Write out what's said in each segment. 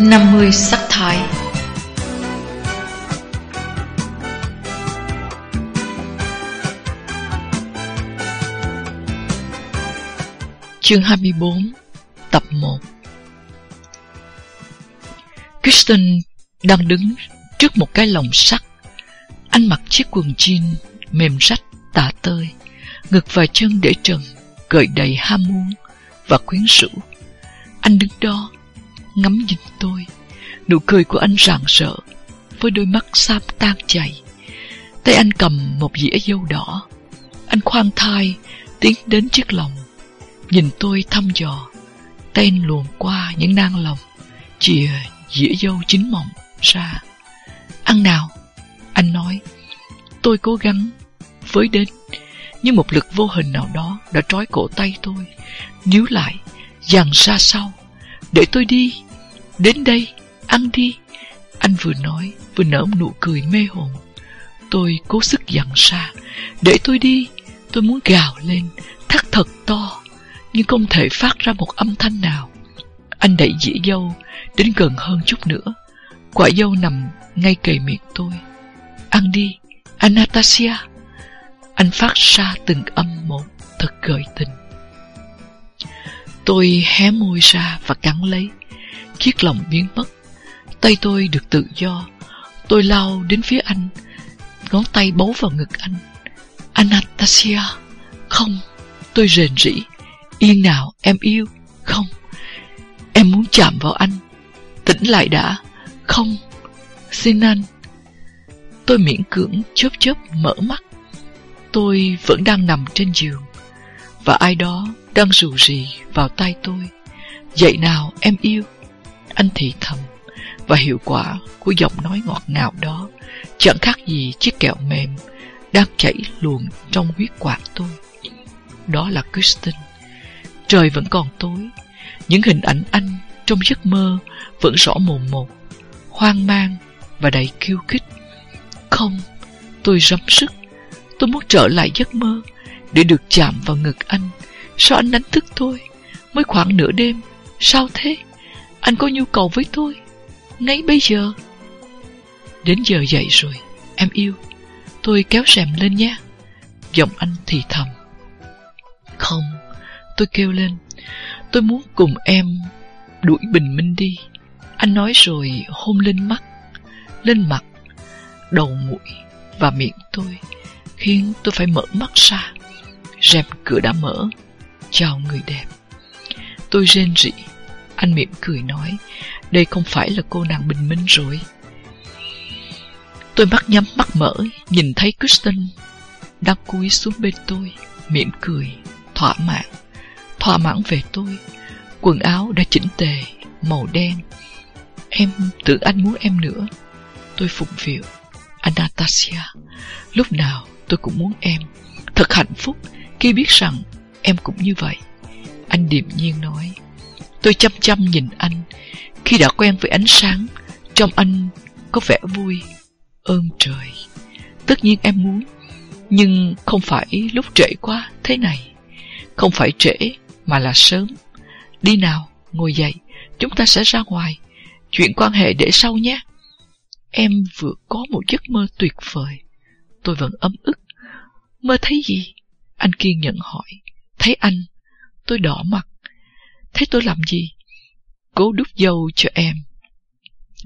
50 sắc thái. Chương 24 Tập 1 Kristen đang đứng trước một cái lồng sắt. Anh mặc chiếc quần jean mềm rách tả tơi, Ngực và chân để trần, Gợi đầy ham muốn Và quyến rũ. Anh đứng đó Ngắm nhìn tôi. Nụ cười của anh rạng sợ, Với đôi mắt xám tan chảy. Tay anh cầm một dĩa dâu đỏ. Anh khoan thai Tiến đến chiếc lồng. Nhìn tôi thăm dò Tên luồn qua những nang lòng Chìa dĩa dâu chín mọng ra. Ăn nào? Anh nói. Tôi cố gắng với đến Nhưng một lực vô hình nào đó Đã trói cổ tay tôi Níu lại Dằn ra sau. Để tôi đi. Đến đây, Ăn đi. Anh vừa nói, Vừa nở một nụ cười mê hồn. Tôi cố sức dặn xa. Để tôi đi, Tôi muốn gào lên, Thắt thật to, Nhưng không thể phát ra một âm thanh nào. Anh đẩy dĩa dâu Đến gần hơn chút nữa. Quả dâu nằm ngay kề miệng tôi. Ăn đi, Anastasia. Anh phát ra từng âm một, Thật gợi tình. Tôi hé môi ra và cắn lấy. Chiếc lòng biến mất. Tay tôi được tự do. Tôi lao đến phía anh. Ngón tay bấu vào ngực anh. Anastasia, Không. Tôi rền rỉ Yên nào, em yêu. Không. Em muốn chạm vào anh. Tỉnh lại đã. Không. Xin anh. Tôi miễn cưỡng chớp chớp mở mắt. Tôi vẫn đang nằm trên giường. Và ai đó đang rù rì vào tay tôi. Dậy nào, em yêu. Anh thì thầm, Và hiệu quả của giọng nói ngọt ngào đó Chẳng khác gì chiếc kẹo mềm Đang chảy luồn trong huyết quản tôi. Đó là Kristen Trời vẫn còn tối, Những hình ảnh anh trong giấc mơ Vẫn rõ mồm một, Hoang mang và đầy khiêu khích. Không, Tôi rắm sức. Tôi muốn trở lại giấc mơ Để được chạm vào ngực anh Sao anh đánh thức tôi Mới khoảng nửa đêm, Sao thế? Anh có nhu cầu với tôi, Ngay bây giờ. Đến giờ dậy rồi, Em yêu. Tôi kéo rèm lên nhé. Giọng anh thì thầm. Không, Tôi kêu lên. Tôi muốn cùng em Đuổi bình minh đi. Anh nói rồi hôn lên mắt, Lên mặt, Đầu mũi Và miệng tôi, Khiến tôi phải mở mắt ra. Rèm cửa đã mở. Chào người đẹp. Tôi rên rỉ. Anh mỉm cười nói, Đây không phải là cô nàng bình minh rồi. Tôi mắt nhắm mắt mở, Nhìn thấy Kristen Đang cúi xuống bên tôi, Mỉm cười, Thỏa mãn. Thỏa mãn về tôi, Quần áo đã chỉnh tề, Màu đen. Em tưởng anh muốn em nữa. Tôi phụng phiệu. Anastasia, Lúc nào tôi cũng muốn em. Thật hạnh phúc khi biết rằng Em cũng như vậy. Anh điềm nhiên nói. Tôi chăm chăm nhìn anh. Khi đã quen với ánh sáng Trong anh có vẻ vui Ơn trời. Tất nhiên em muốn Nhưng không phải lúc trễ quá thế này. Không phải trễ Mà là sớm. Đi nào, ngồi dậy Chúng ta sẽ ra ngoài. Chuyện quan hệ để sau nhé. Em vừa có một giấc mơ tuyệt vời. Tôi vẫn ấm ức. Mơ thấy gì? Anh kiên nhẫn hỏi. Thấy anh Tôi đỏ mặt thế tôi làm gì? Cố đút dâu cho em.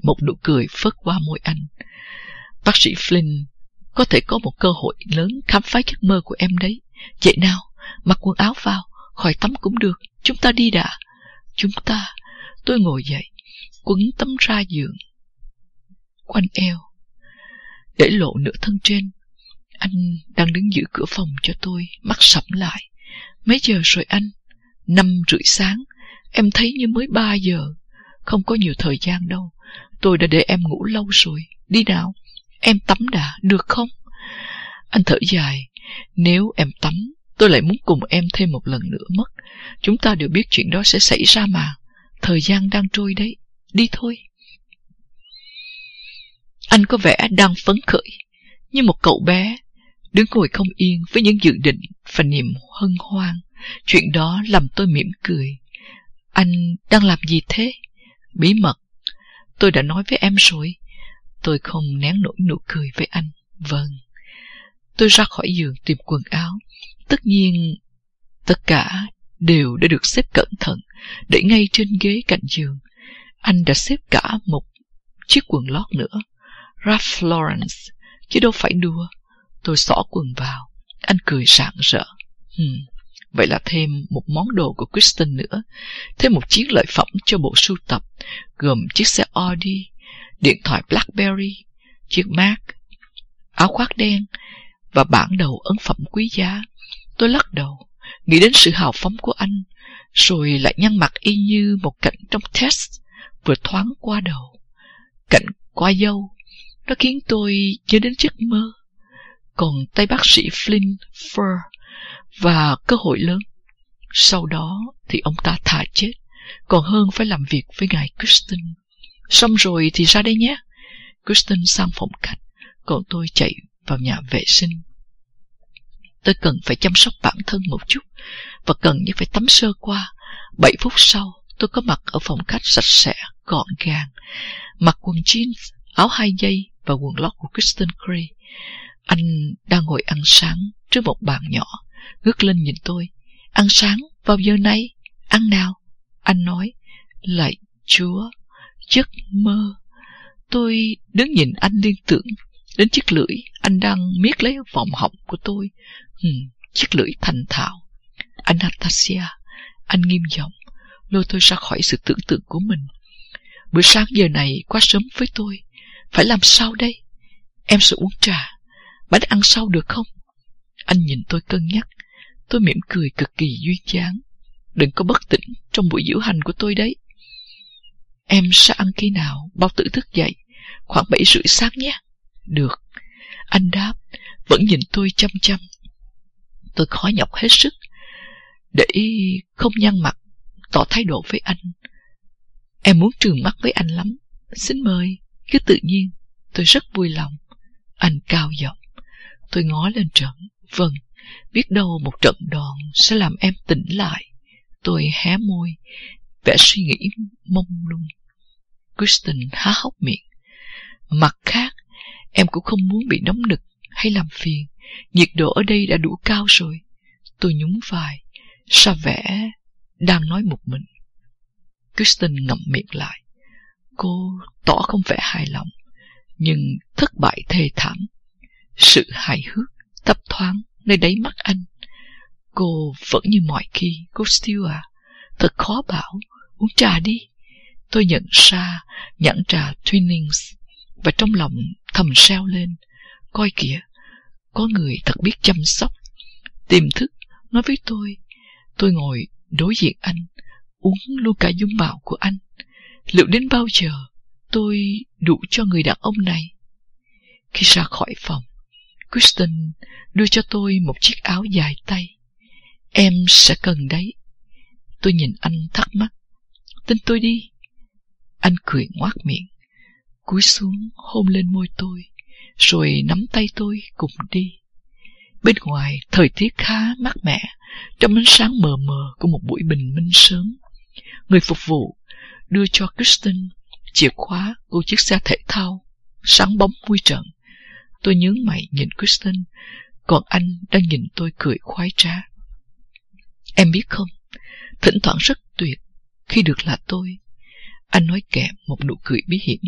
Một nụ cười phớt qua môi anh. Bác sĩ Flynn, Có thể có một cơ hội lớn khám phá giấc mơ của em đấy. Vậy nào, Mặc quần áo vào, Khỏi tắm cũng được. Chúng ta đi đã. Chúng ta, Tôi ngồi dậy, Quấn tấm ra giường. Quanh eo, Để lộ nửa thân trên. Anh đang đứng giữ cửa phòng cho tôi, Mắt sẫm lại. Mấy giờ rồi anh? Năm rưỡi sáng. Em thấy như mới ba giờ. Không có nhiều thời gian đâu. Tôi đã để em ngủ lâu rồi. Đi nào. Em tắm đã, được không? Anh thở dài. Nếu em tắm Tôi lại muốn cùng em thêm một lần nữa mất. Chúng ta đều biết chuyện đó sẽ xảy ra mà. Thời gian đang trôi đấy. Đi thôi. Anh có vẻ đang phấn khởi. Như một cậu bé. Đứng ngồi không yên với những dự định Và niềm hân hoan. Chuyện đó làm tôi mỉm cười. Anh đang làm gì thế? Bí mật Tôi đã nói với em rồi. Tôi không nén nổi nụ cười với anh. Vâng. Tôi ra khỏi giường tìm quần áo. Tất nhiên, tất cả đều đã được xếp cẩn thận, để ngay trên ghế cạnh giường. Anh đã xếp cả một chiếc quần lót nữa. Ralph Lawrence, chứ đâu phải đùa. Tôi xỏ quần vào. Anh cười rạng rỡ. Hmm, vậy là thêm một món đồ của Kristen nữa. Thêm một chiếc lợi phẩm cho bộ sưu tập, gồm chiếc xe Audi, điện thoại BlackBerry, chiếc Mac, áo khoác đen và bản đầu ấn phẩm quý giá. Tôi lắc đầu, nghĩ đến sự hào phóng của anh, rồi lại nhăn mặt y như một cảnh trong test vừa thoáng qua đầu. Cảnh qua dâu, nó khiến tôi nhớ đến giấc mơ. Còn tay bác sĩ Flynn Fur và cơ hội lớn. Sau đó thì ông ta thả chết, còn hơn phải làm việc với ngài Kristen. Xong rồi thì ra đây nhé. Kristen sang phòng khách, còn tôi chạy vào nhà vệ sinh. Tôi cần phải chăm sóc bản thân một chút và cần nhất phải tắm sơ qua. Bảy phút sau, tôi có mặt ở phòng khách sạch sẽ, gọn gàng, mặc quần jeans, áo hai dây và quần lót của Kristen Gray. Anh đang ngồi ăn sáng trước một bàn nhỏ, ngước lên nhìn tôi. Ăn sáng vào giờ này? Ăn nào? Anh nói, lại chúa, giấc mơ. Tôi đứng nhìn anh liên tưởng đến chiếc lưỡi anh đang miết lấy vòng họng của tôi. Hmm, chiếc lưỡi thành thạo. Anastasia, anh nghiêm giọng, lôi tôi ra khỏi sự tưởng tượng của mình. Bữa sáng giờ này quá sớm với tôi. Phải làm sao đây? Em sẽ uống trà. Bánh ăn sau được không? Anh nhìn tôi cân nhắc. Tôi mỉm cười cực kỳ duyên dáng. Đừng có bất tỉnh trong buổi diễu hành của tôi đấy. Em sẽ ăn khi nào bao tử thức dậy? Khoảng bảy rưỡi sáng nhé. Được. Anh đáp, vẫn nhìn tôi chăm chăm. Tôi khó nhọc hết sức để không nhăn mặt, tỏ thái độ với anh. Em muốn trường mắt với anh lắm. Xin mời, cứ tự nhiên. Tôi rất vui lòng. Anh cao giọng. Tôi ngó lên trận. Vâng, biết đâu một trận đòn sẽ làm em tỉnh lại. Tôi hé môi, vẻ suy nghĩ mông lung. Kristen há hốc miệng. Mặt khác, em cũng không muốn bị nóng nực hay làm phiền. Nhiệt độ ở đây đã đủ cao rồi. Tôi nhún vai, sao vẻ đang nói một mình. Kristen ngậm miệng lại. Cô tỏ không vẻ hài lòng, nhưng thất bại thê thảm. Sự hài hước, thấp thoáng nơi đáy mắt anh. Cô vẫn như mọi khi, cô Steele à. Thật khó bảo, uống trà đi. Tôi nhận ra nhãn trà Twinings và trong lòng thầm sao lên. Coi kìa, có người thật biết chăm sóc. Tiềm thức nói với tôi. Tôi ngồi đối diện anh, uống luôn cả dung mạo của anh. Liệu đến bao giờ tôi đủ cho người đàn ông này? Khi ra khỏi phòng, Kristen đưa cho tôi một chiếc áo dài tay. Em sẽ cần đấy. Tôi nhìn anh thắc mắc. Tin tôi đi. Anh cười ngoác miệng, cúi xuống hôn lên môi tôi, rồi nắm tay tôi cùng đi. Bên ngoài, thời tiết khá mát mẻ, trong ánh sáng mờ mờ của một buổi bình minh sớm. Người phục vụ đưa cho Kristen chìa khóa của chiếc xe thể thao, sáng bóng vui trận. Tôi nhướng mày nhìn Kristen, còn anh đang nhìn tôi cười khoái trá. Em biết không, thỉnh thoảng rất tuyệt khi được là tôi. Anh nói kèm một nụ cười bí hiểm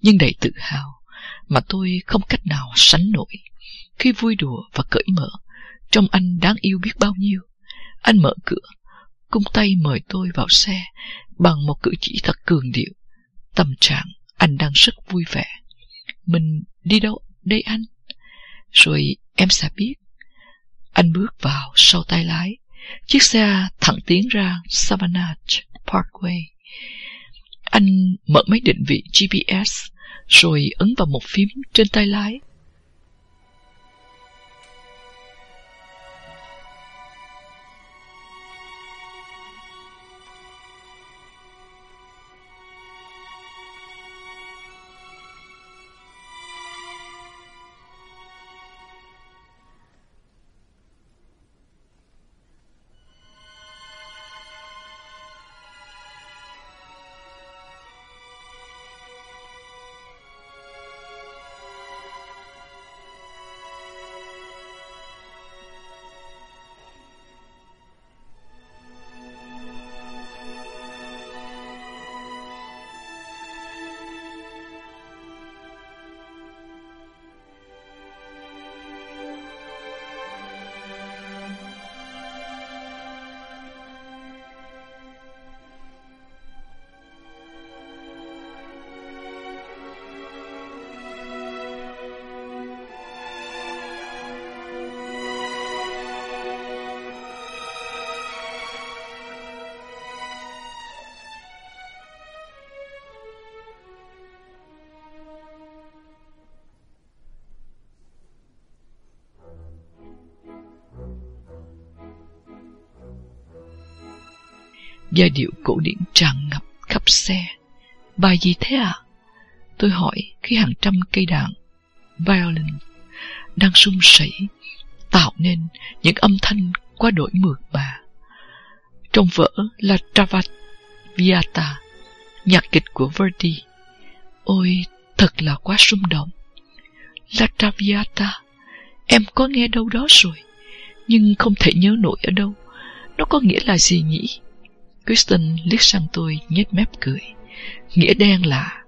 nhưng đầy tự hào mà tôi không cách nào sánh nổi. Khi vui đùa và cởi mở, trong anh đáng yêu biết bao nhiêu. Anh mở cửa, cung tay mời tôi vào xe bằng một cử chỉ thật cường điệu. Tâm trạng anh đang rất vui vẻ. Mình đi đâu đây anh? Rồi em sẽ biết. Anh bước vào sau tay lái. Chiếc xe thẳng tiến ra Savannah Parkway. Anh mở máy định vị GPS rồi ấn vào một phím trên tay lái. Giai điệu cổ điển tràn ngập khắp xe. Bài gì thế à? Tôi hỏi khi hàng trăm cây đàn violin đang sung sẩy tạo nên những âm thanh quá đổi mượt mà. Trong vở là Traviata, nhạc kịch của Verdi. Ôi, thật là quá xung động. La Traviata, em có nghe đâu đó rồi, nhưng không thể nhớ nổi ở đâu. Nó có nghĩa là gì nhỉ? Kristen liếc sang tôi nhếch mép cười. Nghĩa đen là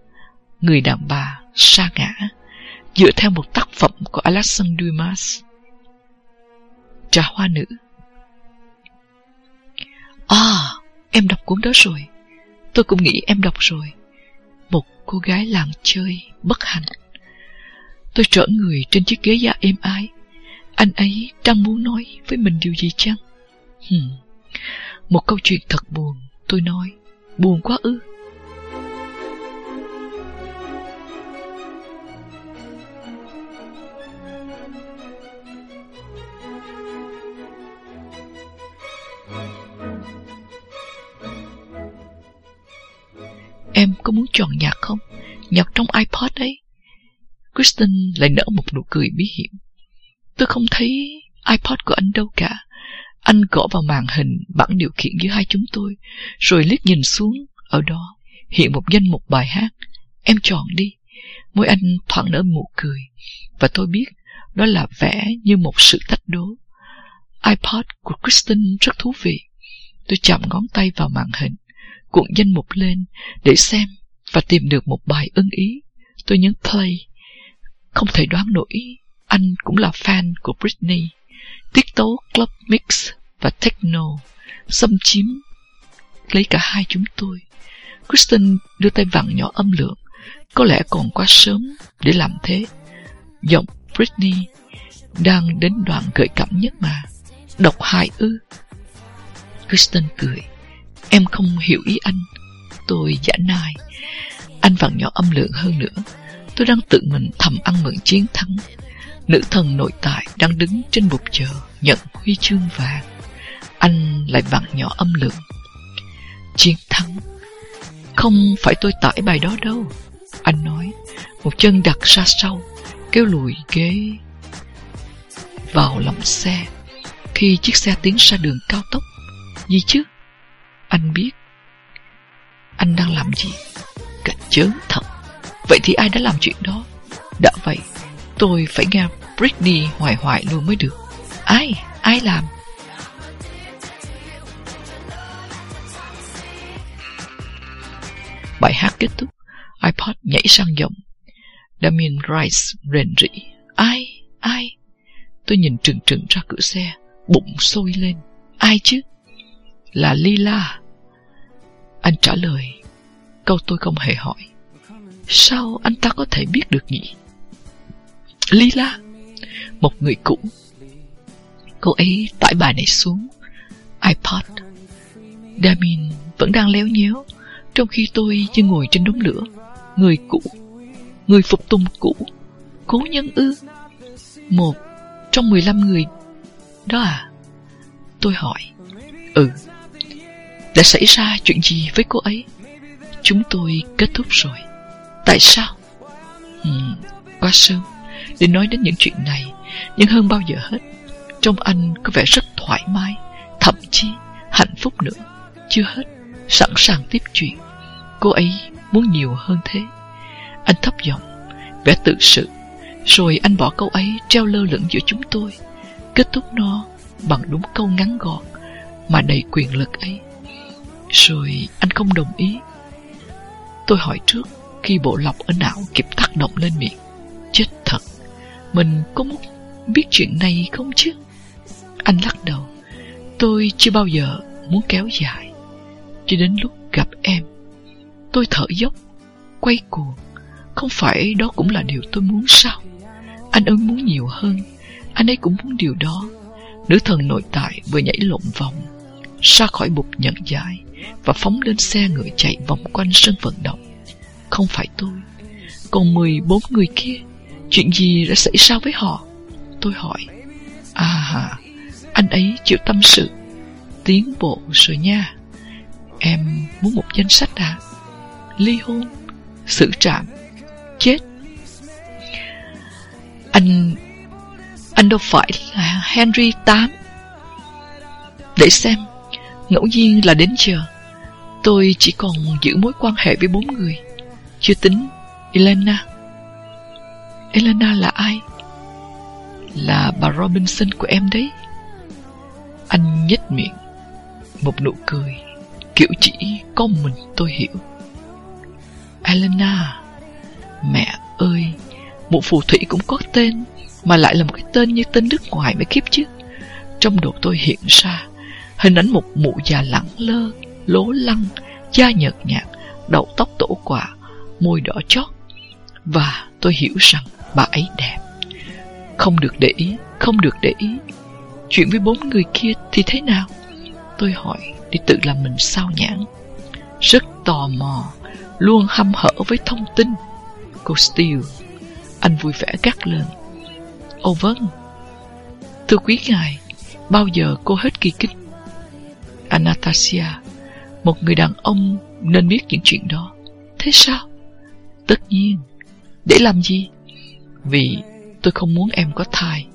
người đàn bà sa ngã dựa theo một tác phẩm của Alexandre Dumas. Trà hoa nữ À, em đọc cuốn đó rồi. Tôi cũng nghĩ em đọc rồi. Một cô gái làng chơi, bất hạnh. Tôi trở người trên chiếc ghế da êm ái. Anh ấy đang muốn nói với mình điều gì chăng? Hmm. Một câu chuyện thật buồn, tôi nói. Buồn quá ư. Em có muốn chọn nhạc không? Nhạc trong iPod đấy. Kristen lại nở một nụ cười bí hiểm. Tôi không thấy iPod của anh đâu cả. Anh gõ vào màn hình bảng điều khiển giữa hai chúng tôi, rồi liếc nhìn xuống, ở đó hiện một danh mục bài hát. Em chọn đi. Môi anh thoảng nở nụ cười, và tôi biết đó là vẻ như một sự thách đố. iPod của Kristen rất thú vị. Tôi chạm ngón tay vào màn hình, cuộn danh mục lên để xem và tìm được một bài ưng ý. Tôi nhấn play. Không thể đoán nổi, anh cũng là fan của Britney. Tiết tấu club mix và techno xâm chiếm lấy cả hai chúng tôi. Kristen đưa tay vặn nhỏ âm lượng. Có lẽ còn quá sớm để làm thế. Giọng Britney đang đến đoạn gợi cảm nhất mà. Độc hại ư. Kristen cười. Em không hiểu ý anh. Tôi giả nai. Anh vặn nhỏ âm lượng hơn nữa. Tôi đang tự mình thầm ăn mừng chiến thắng. Nữ thần nội tại đang đứng trên bục chờ nhận huy chương vàng. Anh lại vặn nhỏ âm lượng. Chiến thắng. Không phải tôi tải bài đó đâu. Anh nói, một chân đặt ra sau, kéo lùi ghế vào lòng xe. Khi chiếc xe tiến ra đường cao tốc, gì chứ? Anh biết Anh đang làm gì Cảnh chớn thật Vậy thì ai đã làm chuyện đó Đã vậy tôi phải nghe Britney hoài hoài luôn mới được. Ai Ai làm? Bài hát kết thúc, iPod nhảy sang giọng. Damien Rice rền rỉ Ai Ai? Tôi nhìn trừng trừng ra cửa xe, Bụng sôi lên. Ai chứ? Là Lila. Anh trả lời, Câu tôi không hề hỏi. Sao anh ta có thể biết được nhỉ? Lila Một người cũ. Cô ấy tải bài này xuống. iPod. Damien vẫn đang léo nhéo Trong khi tôi như ngồi trên đống lửa. Người cũ. Người phục tùng cũ. Cố nhân ư. Một trong 15 người. Đó à? Tôi hỏi. Ừ. Đã xảy ra chuyện gì với cô ấy? Chúng tôi kết thúc rồi. Tại sao? Ừ, Quá sớm. Để nói đến những chuyện này, Nhưng hơn bao giờ hết Trong anh có vẻ rất thoải mái, Thậm chí hạnh phúc nữa. Chưa hết, Sẵn sàng tiếp chuyện. Cô ấy muốn nhiều hơn thế. Anh thấp giọng, Vẻ tự sự, Rồi anh bỏ câu ấy treo lơ lửng giữa chúng tôi, Kết thúc nó bằng đúng câu ngắn gọn Mà đầy quyền lực ấy. Rồi anh không đồng ý. Tôi hỏi trước Khi bộ lọc ở não kịp tác động lên miệng. Chết thật. Mình có muốn biết chuyện này không chứ? Anh lắc đầu. Tôi chưa bao giờ muốn kéo dài. Cho đến lúc gặp em Tôi thở dốc Quay cuồng. Không phải đó cũng là điều tôi muốn sao? Anh ấy muốn nhiều hơn. Anh ấy cũng muốn điều đó. Nữ thần nội tại vừa nhảy lộn vòng Ra khỏi bục nhận giải và phóng lên xe ngựa chạy vòng quanh sân vận động. Không phải tôi, còn 14 người kia, chuyện gì đã xảy ra với họ? Tôi hỏi. À, anh ấy chịu tâm sự, tiến bộ rồi nha. Em muốn một danh sách à? Ly hôn, xử trạm, chết. Anh... Anh đâu phải là Henry 8 Để xem, ngẫu nhiên là đến giờ, tôi chỉ còn giữ mối quan hệ với bốn người, chưa tính Elena. Elena là ai? Là bà Robinson của em đấy. Anh nhếch miệng, một nụ cười, kiểu chỉ có mình tôi hiểu. Elena, mẹ ơi, một phù thủy cũng có tên, mà lại là một cái tên như tên nước ngoài mới kiếp chứ. Trong đầu tôi hiện ra hình ảnh một mụ già lẳng lơ, lố lăng, da nhợt nhạt, đầu tóc tổ quả, môi đỏ chót. Và tôi hiểu rằng bà ấy đẹp. Không được để ý, không được để ý. Chuyện với bốn người kia thì thế nào? Tôi hỏi để tự làm mình sao nhãn. Rất tò mò, luôn hăm hở với thông tin. Cô Steele, anh vui vẻ gắt lên. Ồ vâng, thưa quý ngài, bao giờ cô hết kỳ kích Anastasia, một người đàn ông nên biết những chuyện đó. Thế sao? Tất nhiên. Để làm gì? Vì tôi không muốn em có thai.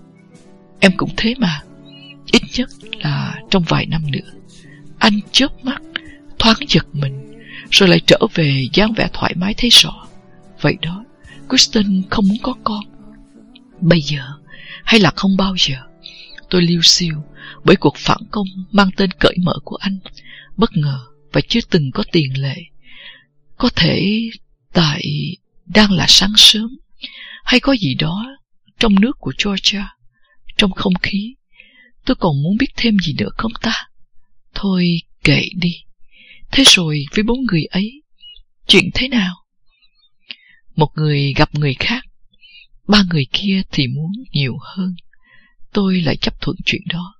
Em cũng thế mà. Ít nhất là trong vài năm nữa. Anh chớp mắt, thoáng giật mình, rồi lại trở về dáng vẻ thoải mái thấy rõ. Vậy đó, Kristen không muốn có con. Bây giờ, hay là không bao giờ, tôi liêu siêu bởi cuộc phản công mang tên cởi mở của anh, bất ngờ và chưa từng có tiền lệ. Có thể tại đang là sáng sớm, hay có gì đó trong nước của Georgia, trong không khí. Tôi còn muốn biết thêm gì nữa không ta? Thôi kệ đi. Thế rồi với bốn người ấy, chuyện thế nào? Một người gặp người khác, ba người kia thì muốn nhiều hơn. Tôi lại chấp thuận chuyện đó.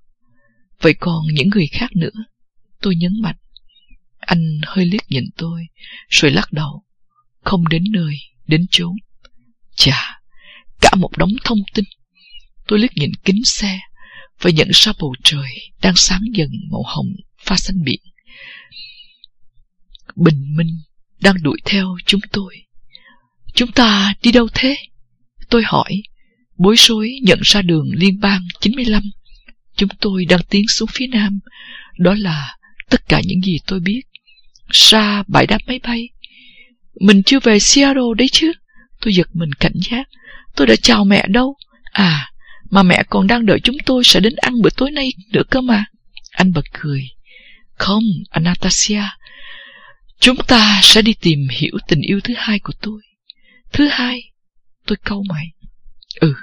Vậy còn những người khác nữa? Tôi nhấn mạnh. Anh hơi liếc nhìn tôi, rồi lắc đầu. Không đến nơi, đến chốn. Chà, cả một đống thông tin. Tôi liếc nhìn kính xe và nhận ra bầu trời đang sáng dần màu hồng pha xanh biển. Bình minh đang đuổi theo chúng tôi. Chúng ta đi đâu thế? Tôi hỏi, bối rối nhận ra đường liên bang 95 Chúng tôi đang tiến xuống phía nam. Đó là tất cả những gì tôi biết. Ra bãi đáp máy bay. Mình chưa về Seattle đấy chứ. Tôi giật mình cảnh giác. Tôi đã chào mẹ đâu. À, mà mẹ còn đang đợi chúng tôi sẽ đến ăn bữa tối nay nữa cơ mà. Anh bật cười. Không, Anastasia. Chúng ta sẽ đi tìm hiểu tình yêu thứ hai của tôi. Thứ hai? Tôi câu mày. Ừ,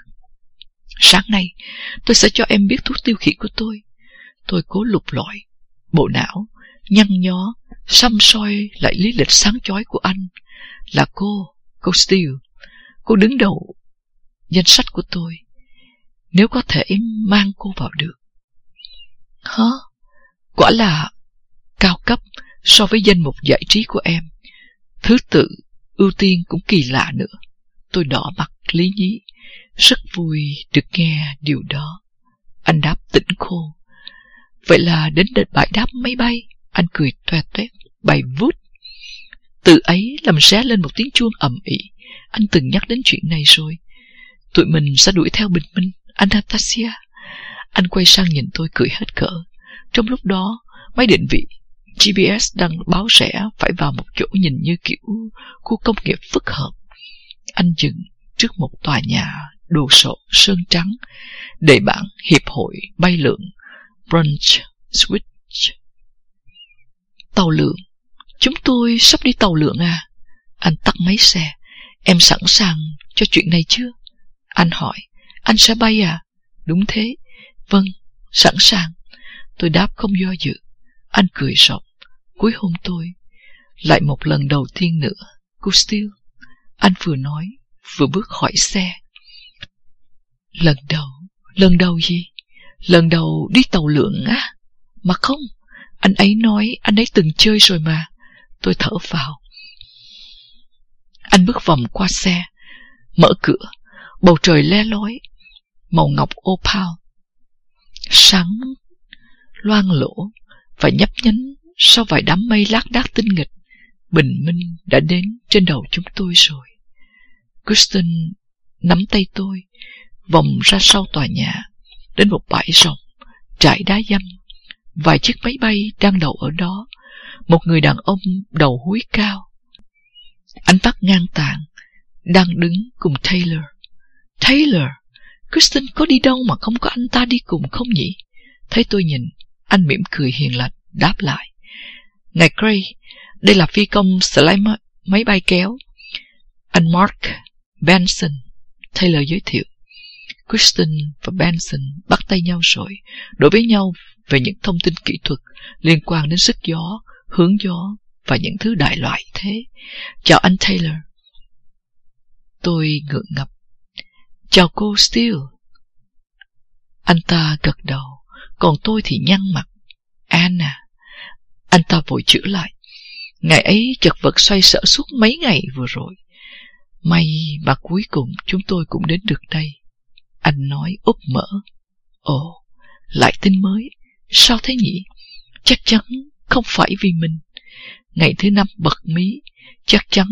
Sáng nay, tôi sẽ cho em biết thuốc tiêu khiển của tôi. Tôi cố lục lọi, bộ não, nhăn nhó, xăm soi lại lý lịch sáng chói của anh. Là cô, cô Steele. Cô đứng đầu danh sách của tôi. Nếu có thể mang cô vào được. Hả? Quả là cao cấp so với danh mục giải trí của em. Thứ tự, ưu tiên cũng kỳ lạ nữa. Tôi đỏ mặt lý nhí. Rất vui được nghe điều đó. Anh đáp tỉnh khô. Vậy là đến đợt bãi đáp máy bay, anh cười toe toét, bay vút. Từ ấy làm xé lên một tiếng chuông ầm ĩ. Anh từng nhắc đến chuyện này rồi. Tụi mình sẽ đuổi theo bình minh, Anastasia. Anh quay sang nhìn tôi cười hết cỡ. Trong lúc đó, máy định vị GPS đang báo rẽ phải vào một chỗ nhìn như kiểu khu công nghiệp phức hợp. Anh dừng trước một tòa nhà đồ sộ sơn trắng để bảng Hiệp hội bay lượn Brunch Switch. Tàu lượn. Chúng tôi sắp đi tàu lượn à? Anh tắt máy xe. Em sẵn sàng cho chuyện này chưa? Anh hỏi. Anh sẽ bay à? Đúng thế. Vâng, sẵn sàng. Tôi đáp không do dự. Anh cười rộng. Cuối hôn tôi. Lại một lần đầu tiên nữa. Cô Steele. Anh vừa nói, vừa bước khỏi xe. Lần đầu, lần đầu gì? Lần đầu đi tàu lượn á? Mà không, anh ấy nói anh ấy từng chơi rồi mà. Tôi thở vào. Anh bước vòng qua xe, mở cửa, bầu trời le lói, màu ngọc opal. Sáng, loang lỗ và nhấp nhánh sau vài đám mây lác đác tinh nghịch, bình minh đã đến trên đầu chúng tôi rồi. Kristen nắm tay tôi, vòng ra sau tòa nhà, đến một bãi rộng, trải đá dăm. Vài chiếc máy bay đang đậu ở đó, một người đàn ông đầu húi cao. Anh bắt ngang tàn, đang đứng cùng Taylor. Taylor, Kristen có đi đâu mà không có anh ta đi cùng không nhỉ? Thấy tôi nhìn, anh mỉm cười hiền lành, đáp lại. Ngài Gray, đây là phi công slime máy bay kéo. Anh Mark Benson, Taylor giới thiệu. Kristen và Benson bắt tay nhau rồi, đối với nhau về những thông tin kỹ thuật liên quan đến sức gió, hướng gió và những thứ đại loại thế. Chào anh Taylor. Tôi ngượng ngập. Chào cô Steele. Anh ta gật đầu, còn tôi thì nhăn mặt. Anna. Anh ta vội chữa lại. Ngày ấy chật vật xoay sở suốt mấy ngày vừa rồi. May mà cuối cùng chúng tôi cũng đến được đây. Anh nói úp mở. Ồ, lại tin mới. Sao thế nhỉ? Chắc chắn không phải vì mình. Ngày thứ năm bật mí, chắc chắn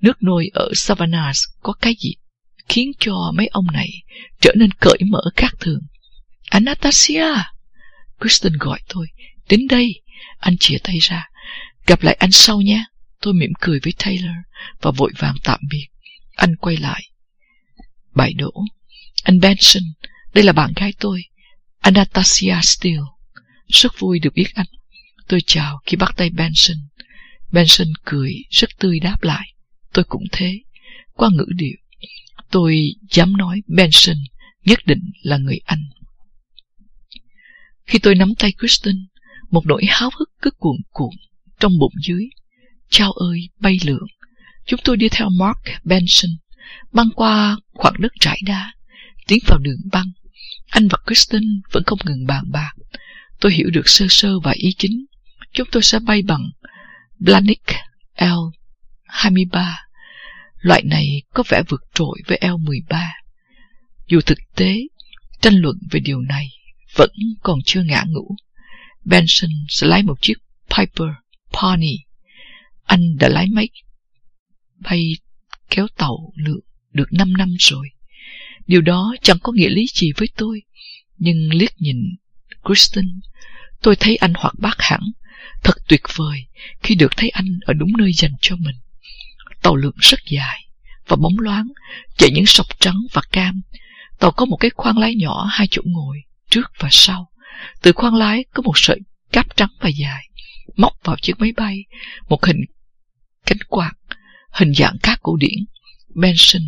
nước nôi ở Savannah có cái gì khiến cho mấy ông này trở nên cởi mở khác thường. Anastasia! Kristen gọi tôi. Đến đây. Anh chia tay ra. Gặp lại anh sau nhé. Tôi mỉm cười với Taylor và vội vàng tạm biệt. Anh quay lại. Bài đỗ. Anh Benson, đây là bạn gái tôi, Anastasia Steele. Rất vui được biết anh. Tôi chào khi bắt tay Benson. Benson cười rất tươi đáp lại. Tôi cũng thế. Qua ngữ điệu, tôi dám nói Benson nhất định là người Anh. Khi tôi nắm tay Kristen, một nỗi háo hức cứ cuồn cuộn trong bụng dưới. Chao ơi, bay lượn. Chúng tôi đi theo Mark Benson, băng qua khoảng đất trải đá, tiến vào đường băng. Anh và Kristen vẫn không ngừng bàn bạc. Tôi hiểu được sơ sơ và ý chính. Chúng tôi sẽ bay bằng Blanik L-23. Loại này có vẻ vượt trội với L-13. Dù thực tế, tranh luận về điều này vẫn còn chưa ngã ngũ. Benson sẽ lái một chiếc Piper Pony. Anh đã lái máy bay kéo tàu lượng được 5 năm rồi. Điều đó chẳng có nghĩa lý gì với tôi. Nhưng liếc nhìn Kristen, tôi thấy anh hoạt bát hẳn. Thật tuyệt vời khi được thấy anh ở đúng nơi dành cho mình. Tàu lượng rất dài và bóng loáng, chạy những sọc trắng và cam. Tàu có một cái khoang lái nhỏ hai chỗ ngồi, trước và sau. Từ khoang lái có một sợi cáp trắng và dài, móc vào chiếc máy bay, một hình cánh quạt, hình dạng các cổ điển. Benson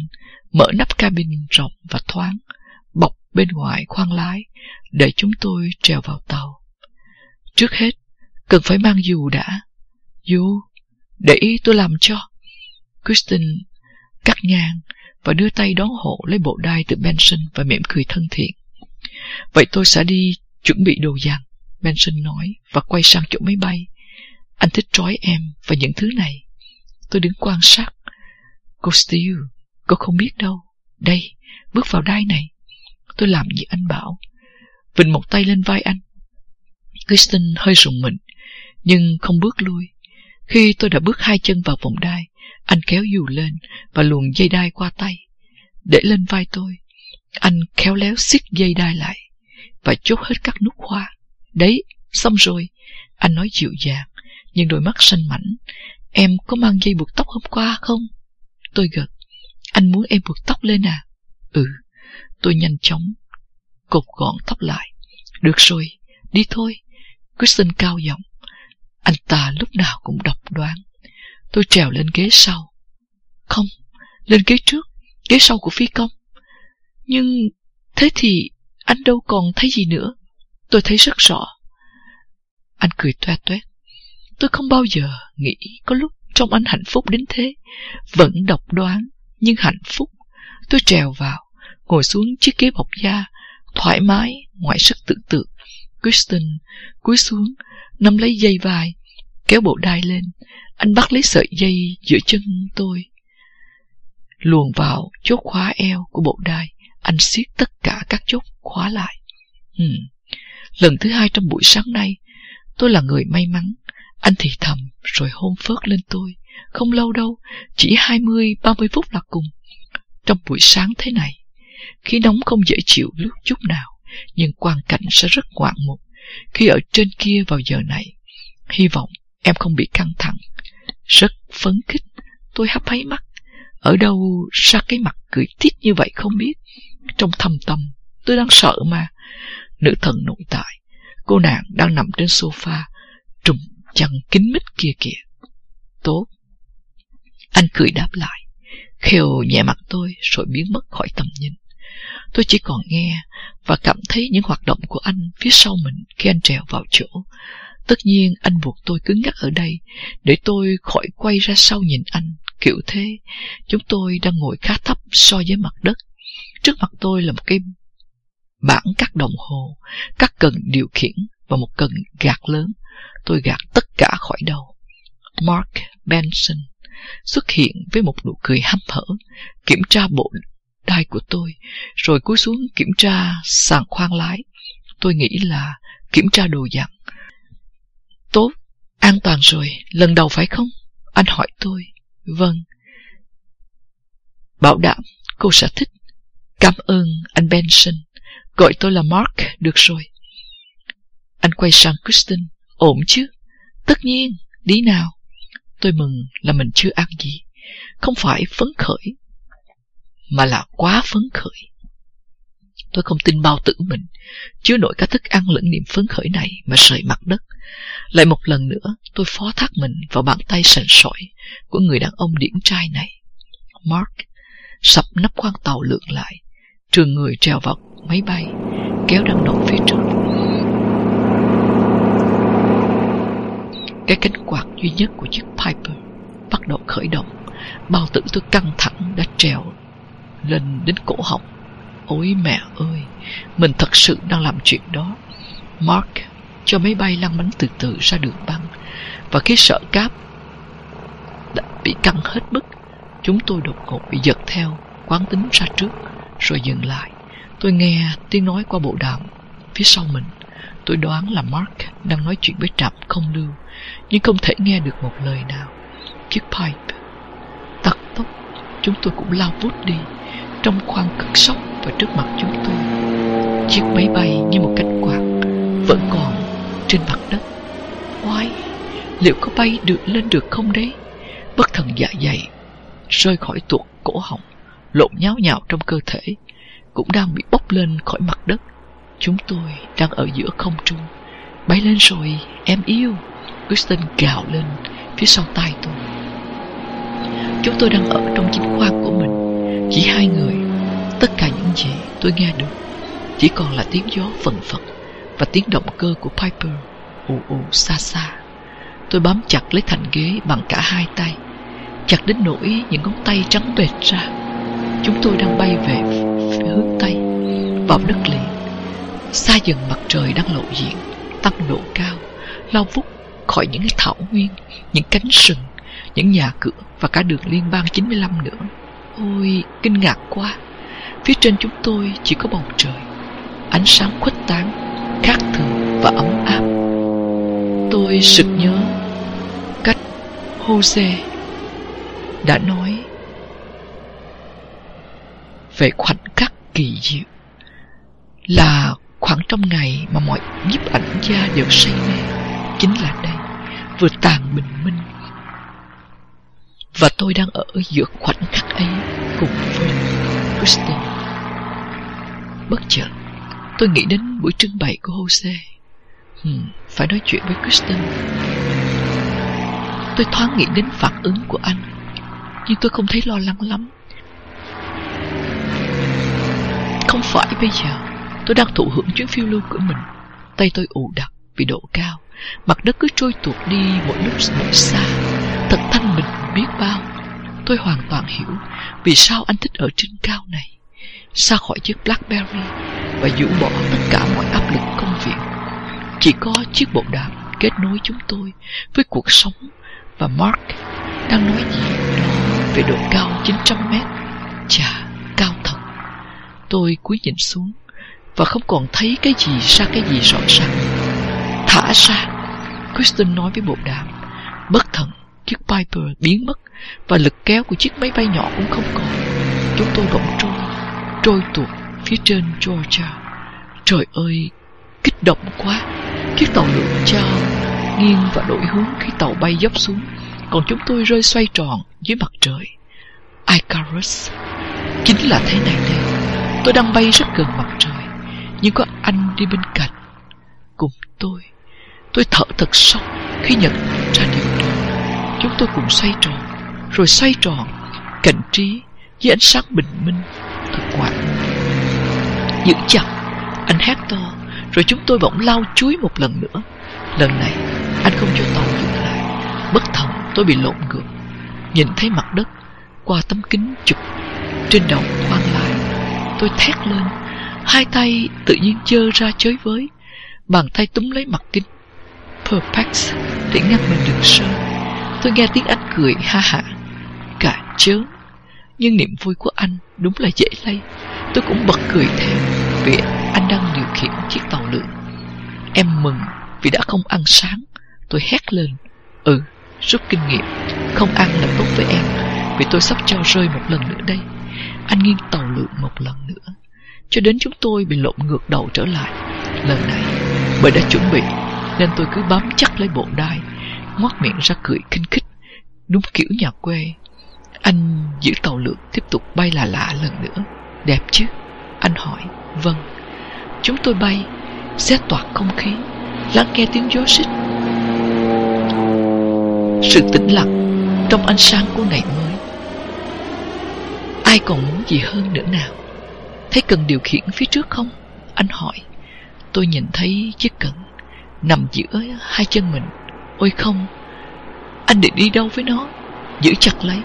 mở nắp cabin rộng và thoáng, bọc bên ngoài khoang lái để chúng tôi trèo vào tàu. Trước hết, cần phải mang dù đã. Dù, để ý tôi làm cho. Kristen cắt ngang và đưa tay đón hộ lấy bộ đai từ Benson và mỉm cười thân thiện. Vậy tôi sẽ đi chuẩn bị đồ dàn, Benson nói và quay sang chỗ máy bay. Anh thích trói em và những thứ này. Tôi đứng quan sát. Cô Steele, cô không biết đâu. Đây, bước vào đai này. Tôi làm như anh bảo. Vịnh một tay lên vai anh. Kristen hơi rùng mình, nhưng không bước lui. Khi tôi đã bước hai chân vào vòng đai, anh kéo dù lên và luồn dây đai qua tay. Để lên vai tôi, anh khéo léo xích dây đai lại và chốt hết các nút khóa. Đấy, xong rồi. Anh nói dịu dàng, nhưng đôi mắt xanh mảnh. Em có mang dây buộc tóc hôm qua không? Tôi gật. Anh muốn em buộc tóc lên à? Ừ. Tôi nhanh chóng cột gọn tóc lại. Được rồi, đi thôi. Kristen cao giọng. Anh ta lúc nào cũng độc đoán. Tôi trèo lên ghế sau. Không, lên ghế trước, ghế sau của phi công. Nhưng thế thì anh đâu còn thấy gì nữa. Tôi thấy rất rõ. Anh cười toe toét. Tôi không bao giờ nghĩ có lúc trong anh hạnh phúc đến thế. Vẫn độc đoán, nhưng hạnh phúc. Tôi trèo vào, ngồi xuống chiếc ghế bọc da, thoải mái, ngoại sức tự tượng. Kristen cúi xuống, nắm lấy dây vai, kéo bộ đai lên. Anh bắt lấy sợi dây giữa chân tôi. Luồn vào chốt khóa eo của bộ đai, anh siết tất cả các chốt khóa lại. Ừ. Lần thứ hai trong buổi sáng nay, tôi là người may mắn Anh thì thầm rồi hôn phớt lên tôi. Không lâu đâu, chỉ 20-30 phút là cùng. Trong buổi sáng thế này, khí nóng không dễ chịu lúc chút nào, nhưng quang cảnh sẽ rất ngoạn mục. Khi ở trên kia vào giờ này, hy vọng em không bị căng thẳng. Rất phấn khích, tôi hấp háy mắt. Ở đâu ra cái mặt cười tít như vậy không biết. Trong thầm tâm, tôi đang sợ mà. Nữ thần nội tại, cô nàng đang nằm trên sofa, trùng chăn kín mít kia kìa. Tốt. Anh cười đáp lại, khều nhẹ mặt tôi rồi biến mất khỏi tầm nhìn. Tôi chỉ còn nghe và cảm thấy những hoạt động của anh phía sau mình khi anh trèo vào chỗ. Tất nhiên anh buộc tôi cứng ngắc ở đây để tôi khỏi quay ra sau nhìn anh. Kiểu thế, chúng tôi đang ngồi khá thấp so với mặt đất. Trước mặt tôi là một cái bảng cắt đồng hồ, các cần điều khiển và một cần gạt lớn. Tôi gạt tất cả khỏi đầu. Mark Benson xuất hiện với một nụ cười hăm hở, kiểm tra bộ đai của tôi, rồi cúi xuống kiểm tra sàn khoang lái. Tôi nghĩ là kiểm tra đồ dặn. Tốt, an toàn rồi, lần đầu phải không? Anh hỏi tôi. Vâng. Bảo đảm, cô sẽ thích. Cảm ơn anh Benson. Gọi tôi là Mark, được rồi. Anh quay sang Kristen. Ổn chứ? Tất nhiên, đi nào. Tôi mừng là mình chưa ăn gì. Không phải phấn khởi, mà là quá phấn khởi. Tôi không tin bao tử mình, chứa nổi cả thức ăn lẫn niềm phấn khởi này mà rời mặt đất. Lại một lần nữa, tôi phó thác mình vào bàn tay sần sỏi của người đàn ông điển trai này. Mark sập nắp khoang tàu lượn lại, trường người trèo vào máy bay, kéo đăng động phía trước. Cái cánh quạt duy nhất của chiếc Piper bắt đầu khởi động. Bao tử tôi căng thẳng đã trèo lên đến cổ họng. Ôi mẹ ơi, mình thật sự đang làm chuyện đó. Mark cho máy bay lăn bánh từ từ ra đường băng và khi sợ cáp đã bị căng hết mức, chúng tôi đột ngột bị giật theo, quán tính ra trước, rồi dừng lại. Tôi nghe tiếng nói qua bộ đàm phía sau mình. Tôi đoán là Mark đang nói chuyện với trạm không lưu, nhưng không thể nghe được một lời nào. Chiếc pipe tắt tốc, chúng tôi cũng lao vút đi trong khoang cực sốc và trước mặt chúng tôi. Chiếc máy bay như một cánh quạt vẫn còn trên mặt đất. quái liệu có bay được lên được không đấy? Bất thần dạ dày rơi khỏi tuột cổ họng, lộn nháo nhào trong cơ thể, cũng đang bị bốc lên khỏi mặt đất. Chúng tôi đang ở giữa không trung. Bay lên rồi, em yêu. Kristen gào lên phía sau tay tôi. Chúng tôi đang ở trong chính khoang của mình, chỉ hai người. Tất cả những gì tôi nghe được chỉ còn là tiếng gió phần phật và tiếng động cơ của Piper ù ù xa xa. Tôi bám chặt lấy thành ghế bằng cả hai tay, chặt đến nỗi những ngón tay trắng bệt ra. Chúng tôi đang bay về phía hướng Tây, vào đất liền. Xa dần mặt trời đang lộ diện, tăng độ cao, lao vút khỏi những thảo nguyên, những cánh sừng, những nhà cửa và cả đường liên bang 95 nữa. Ôi, kinh ngạc quá. Phía trên chúng tôi chỉ có bầu trời, ánh sáng khuếch tán, khác thường và ấm áp. Tôi sực nhớ cách Jose đã nói về khoảnh khắc kỳ diệu là khoảng trong ngày mà mọi nhiếp ảnh gia đều say mê chính là đây vừa tàn bình minh và tôi đang ở giữa khoảnh khắc ấy cùng với Kristen bất chợt tôi nghĩ đến buổi trưng bày của Jose. Hmm, phải nói chuyện với Kristen tôi thoáng nghĩ đến phản ứng của anh nhưng tôi không thấy lo lắng lắm. Không phải bây giờ tôi đang thụ hưởng chuyến phiêu lưu của mình. Tay tôi ù đặc vì độ cao. Mặt đất cứ trôi tuột đi mỗi lúc mỗi xa. Thật thanh bình biết bao tôi hoàn toàn hiểu vì sao anh thích ở trên cao này xa khỏi chiếc blackberry và dũ bỏ tất cả mọi áp lực công việc. Chỉ có chiếc bộ đàm kết nối chúng tôi với cuộc sống và mark đang nói gì đó về độ cao 900 mét. Chà cao thật. Tôi cúi nhìn xuống và không còn thấy cái gì ra cái gì rõ ràng. Thả ra Kristen nói với bộ đàm. Bất thần, chiếc Piper biến mất và lực kéo của chiếc máy bay nhỏ cũng không còn. Chúng tôi bỗng trôi, trôi tuột phía trên Georgia. Trời ơi, kích động quá. Chiếc tàu lượn trao nghiêng và đổi hướng khi tàu bay dốc xuống, còn chúng tôi rơi xoay tròn dưới mặt trời. Icarus, chính là thế này đây. Tôi đang bay rất gần mặt trời, nhưng có anh đi bên cạnh. Cùng tôi, tôi thở thật sâu khi nhận ra điều. Chúng tôi cùng xoay tròn, rồi xoay tròn, cảnh trí với ánh sáng bình minh, thật quả. Giữ chặt, anh hét to, rồi chúng tôi bỗng lao chuối một lần nữa. Lần này, anh không cho tàu dừng lại. Bất thần, tôi bị lộn ngược. Nhìn thấy mặt đất qua tấm kính chụp trên đầu khoang lại Tôi thét lên, hai tay tự nhiên chơ ra chới với, bàn tay túm lấy mặt kính. Perpex để ngăn mình đừng sơn. Tôi nghe tiếng anh cười ha hả, cả chớn. Nhưng niềm vui của anh đúng là dễ lây. Tôi cũng bật cười theo vì anh đang điều khiển chiếc tàu lượn. Em mừng vì đã không ăn sáng. Tôi hét lên. Ừ, rút kinh nghiệm. Không ăn là tốt với em vì tôi sắp cho rơi một lần nữa đây. Anh nghiêng tàu lượn một lần nữa. Cho đến chúng tôi bị lộn ngược đầu trở lại. Lần này, bởi đã chuẩn bị, nên tôi cứ bám chắc lấy bộ đai, ngoác miệng ra cười kinh khích. Đúng kiểu nhà quê. Anh giữ tàu lượn tiếp tục bay là lạ lần nữa. Đẹp chứ? Anh hỏi. Vâng. Chúng tôi bay, xé toạc không khí, lắng nghe tiếng gió xích. Sự tĩnh lặng trong ánh sáng của ngày mới. Ai còn muốn gì hơn nữa nào? Thấy cần điều khiển phía trước không? Anh hỏi. Tôi nhìn thấy chiếc cần nằm giữa hai chân mình. Ôi không, anh định đi đâu với nó? Giữ chặt lấy.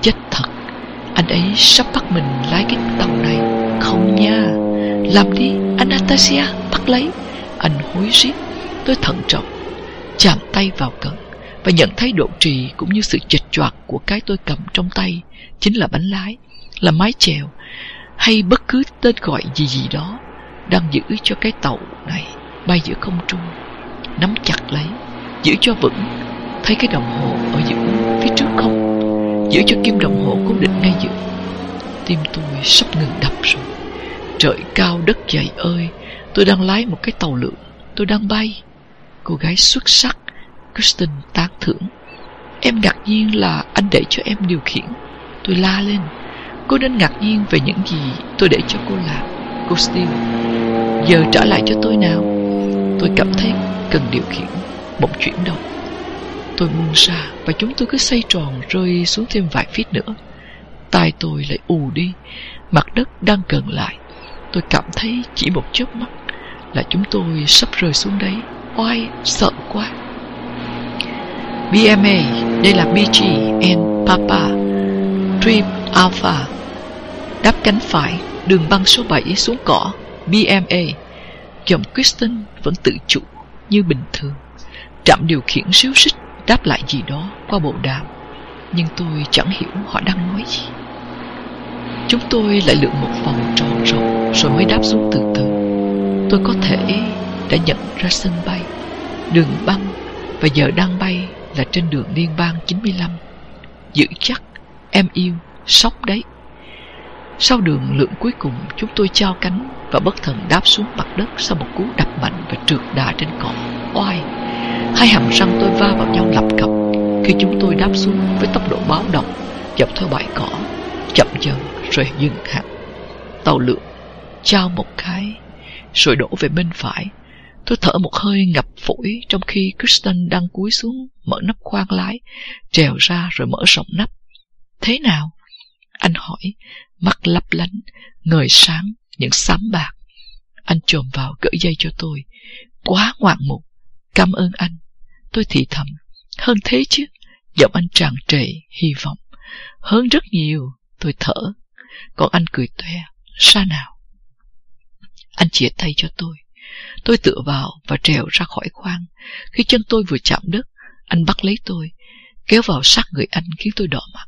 Chết thật, anh ấy sắp bắt mình lái cái tàu này. Không nha, làm đi, Anastasia, bắt lấy. Anh hối rít, tôi thận trọng, chạm tay vào cần và nhận thấy độ trì cũng như sự chệch choạc của cái tôi cầm trong tay chính là bánh lái, là mái chèo hay bất cứ tên gọi gì gì đó đang giữ cho cái tàu này bay giữa không trung. Nắm chặt lấy, giữ cho vững. Thấy cái đồng hồ ở giữa phía trước không? Giữ cho kim đồng hồ cố định ngay giữa. Tim tôi sắp ngừng đập rồi. Trời cao đất dày ơi, tôi đang lái một cái tàu lượn, tôi đang bay. Cô gái xuất sắc, Kristen tán thưởng. Em ngạc nhiên là anh để cho em điều khiển. Tôi la lên. Cô nên ngạc nhiên về những gì tôi để cho cô làm. Cô Steele, giờ trả lại cho tôi nào. Tôi cảm thấy cần điều khiển, bỗng chuyển động. Tôi buông ra và chúng tôi cứ xoay tròn rơi xuống thêm vài feet nữa. Tai tôi lại ù đi, mặt đất đang gần lại. Tôi cảm thấy chỉ một chớp mắt là chúng tôi sắp rơi xuống đấy. Oai, sợ quá. BMA, đây là BG and Papa, Trip Alpha. Đáp cánh phải, đường băng số 7 xuống cỏ, BMA. Giọng Kristen vẫn tự chủ như bình thường. Trạm điều khiển xíu xích đáp lại gì đó qua bộ đàm. Nhưng tôi chẳng hiểu họ đang nói gì. Chúng tôi lại lượn một vòng tròn rộng rồi mới đáp xuống từ từ. Tôi có thể đã nhận ra sân bay, đường băng và giờ đang bay là trên đường liên bang 95. Giữ chắc, em yêu, sốc đấy. Sau đường lượn cuối cùng, chúng tôi trao cánh và bất thần đáp xuống mặt đất sau một cú đập mạnh và trượt đà trên cỏ. Hai hàm răng tôi va vào nhau lập cập khi chúng tôi đáp xuống với tốc độ báo động dọc theo bãi cỏ, chậm dần rồi dừng hẳn. Tàu lượn trao một cái rồi đổ về bên phải. Tôi thở một hơi ngập phổi trong khi Kristen đang cúi xuống mở nắp khoang lái, trèo ra rồi mở rộng nắp. Thế nào? Anh hỏi, mắt lấp lánh, ngời sáng, những xám bạc. Anh trồm vào gỡ dây cho tôi. Quá ngoạn mục. Cảm ơn anh. Tôi thì thầm. Hơn thế chứ. Giọng anh tràn trề, hy vọng. Hơn rất nhiều. Tôi thở. Còn anh cười toe. xa nào? Anh chia tay cho tôi. Tôi tựa vào và trèo ra khỏi khoang. Khi chân tôi vừa chạm đất, anh bắt lấy tôi, kéo vào sát người anh khiến tôi đỏ mặt.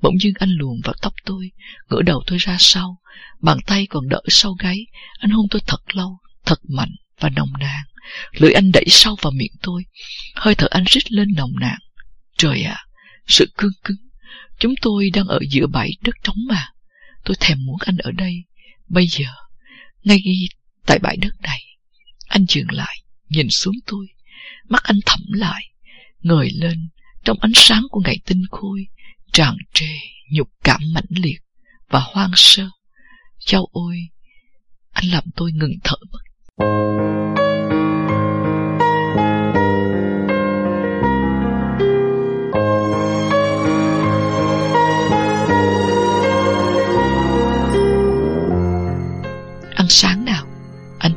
Bỗng dưng anh luồn vào tóc tôi, ngửa đầu tôi ra sau, bàn tay còn đỡ sau gáy. Anh hôn tôi thật lâu, thật mạnh và nồng nàn lưỡi anh đẩy sâu vào miệng tôi. Hơi thở anh rít lên nồng nàn. Trời ạ, sự cương cứng. Chúng tôi đang ở giữa bãi đất trống mà. Tôi thèm muốn anh ở đây. Bây giờ, ngay tại bãi đất này. Anh dừng lại, nhìn xuống tôi. Mắt anh thẩm lại, ngời lên trong ánh sáng của ngày tinh khôi, tràn trề, nhục cảm mãnh liệt và hoang sơ. Châu ôi, anh làm tôi ngừng thở mất.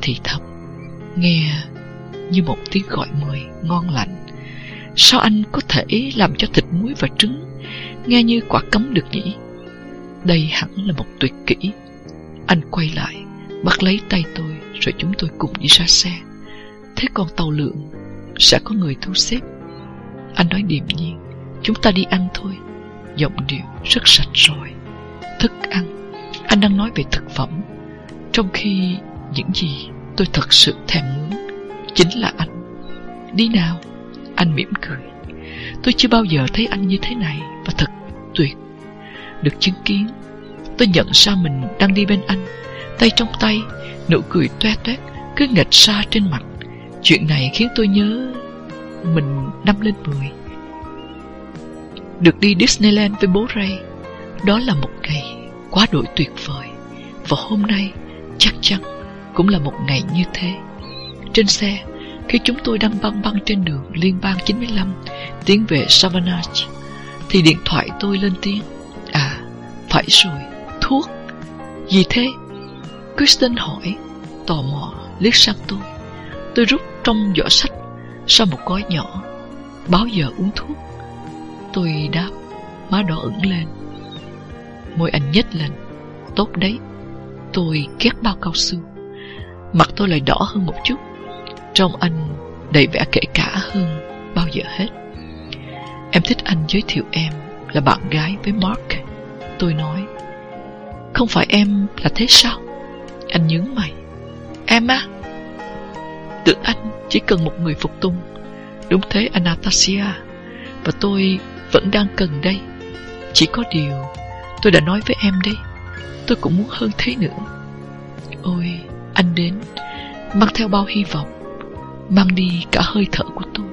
Thì thầm, nghe như một tiếng gọi mời ngon lạnh. Sao anh có thể làm cho thịt muối và trứng nghe như quả cấm được nhỉ? Đây hẳn là một tuyệt kỹ. Anh quay lại, bắt lấy tay tôi rồi chúng tôi cùng đi ra xe. Thế còn tàu lượng sẽ có người thu xếp. Anh nói điềm nhiên, chúng ta đi ăn thôi. Giọng điệu rất sạch rồi. Thức ăn, anh đang nói về thực phẩm, trong khi những gì tôi thật sự thèm muốn chính là anh. Đi nào, anh mỉm cười. Tôi chưa bao giờ thấy anh như thế này và thật tuyệt. Được chứng kiến, tôi nhận ra mình đang đi bên anh, tay trong tay, nụ cười toe toét cứ nghịch xa trên mặt. Chuyện này khiến tôi nhớ mình năm lên mười. Được đi Disneyland với bố Ray, đó là một ngày quá đổi tuyệt vời. Và hôm nay chắc chắn cũng là một ngày như thế. Trên xe, khi chúng tôi đang băng băng trên đường liên bang 95 tiến về Savannah thì điện thoại tôi lên tiếng. À, phải rồi, thuốc. Gì thế? Kristen hỏi, tò mò liếc sang tôi. Tôi rút trong giỏ sách sau một gói nhỏ. báo giờ uống thuốc? Tôi đáp, má đỏ ửng lên. Môi anh nhếch lên. Tốt đấy. Tôi ghét bao cao su. Mặt tôi lại đỏ hơn một chút. Trong anh đầy vẻ kể cả hơn bao giờ hết. Em thích anh giới thiệu em là bạn gái với Mark. Tôi nói, không phải em là thế sao? Anh nhướng mày. Em á? Tưởng anh chỉ cần một người phục tùng. Đúng thế Anastasia. Và tôi vẫn đang cần đây. Chỉ có điều, tôi đã nói với em đây Tôi cũng muốn hơn thế nữa. Ôi, anh đến, mang theo bao hy vọng mang đi cả hơi thở của tôi.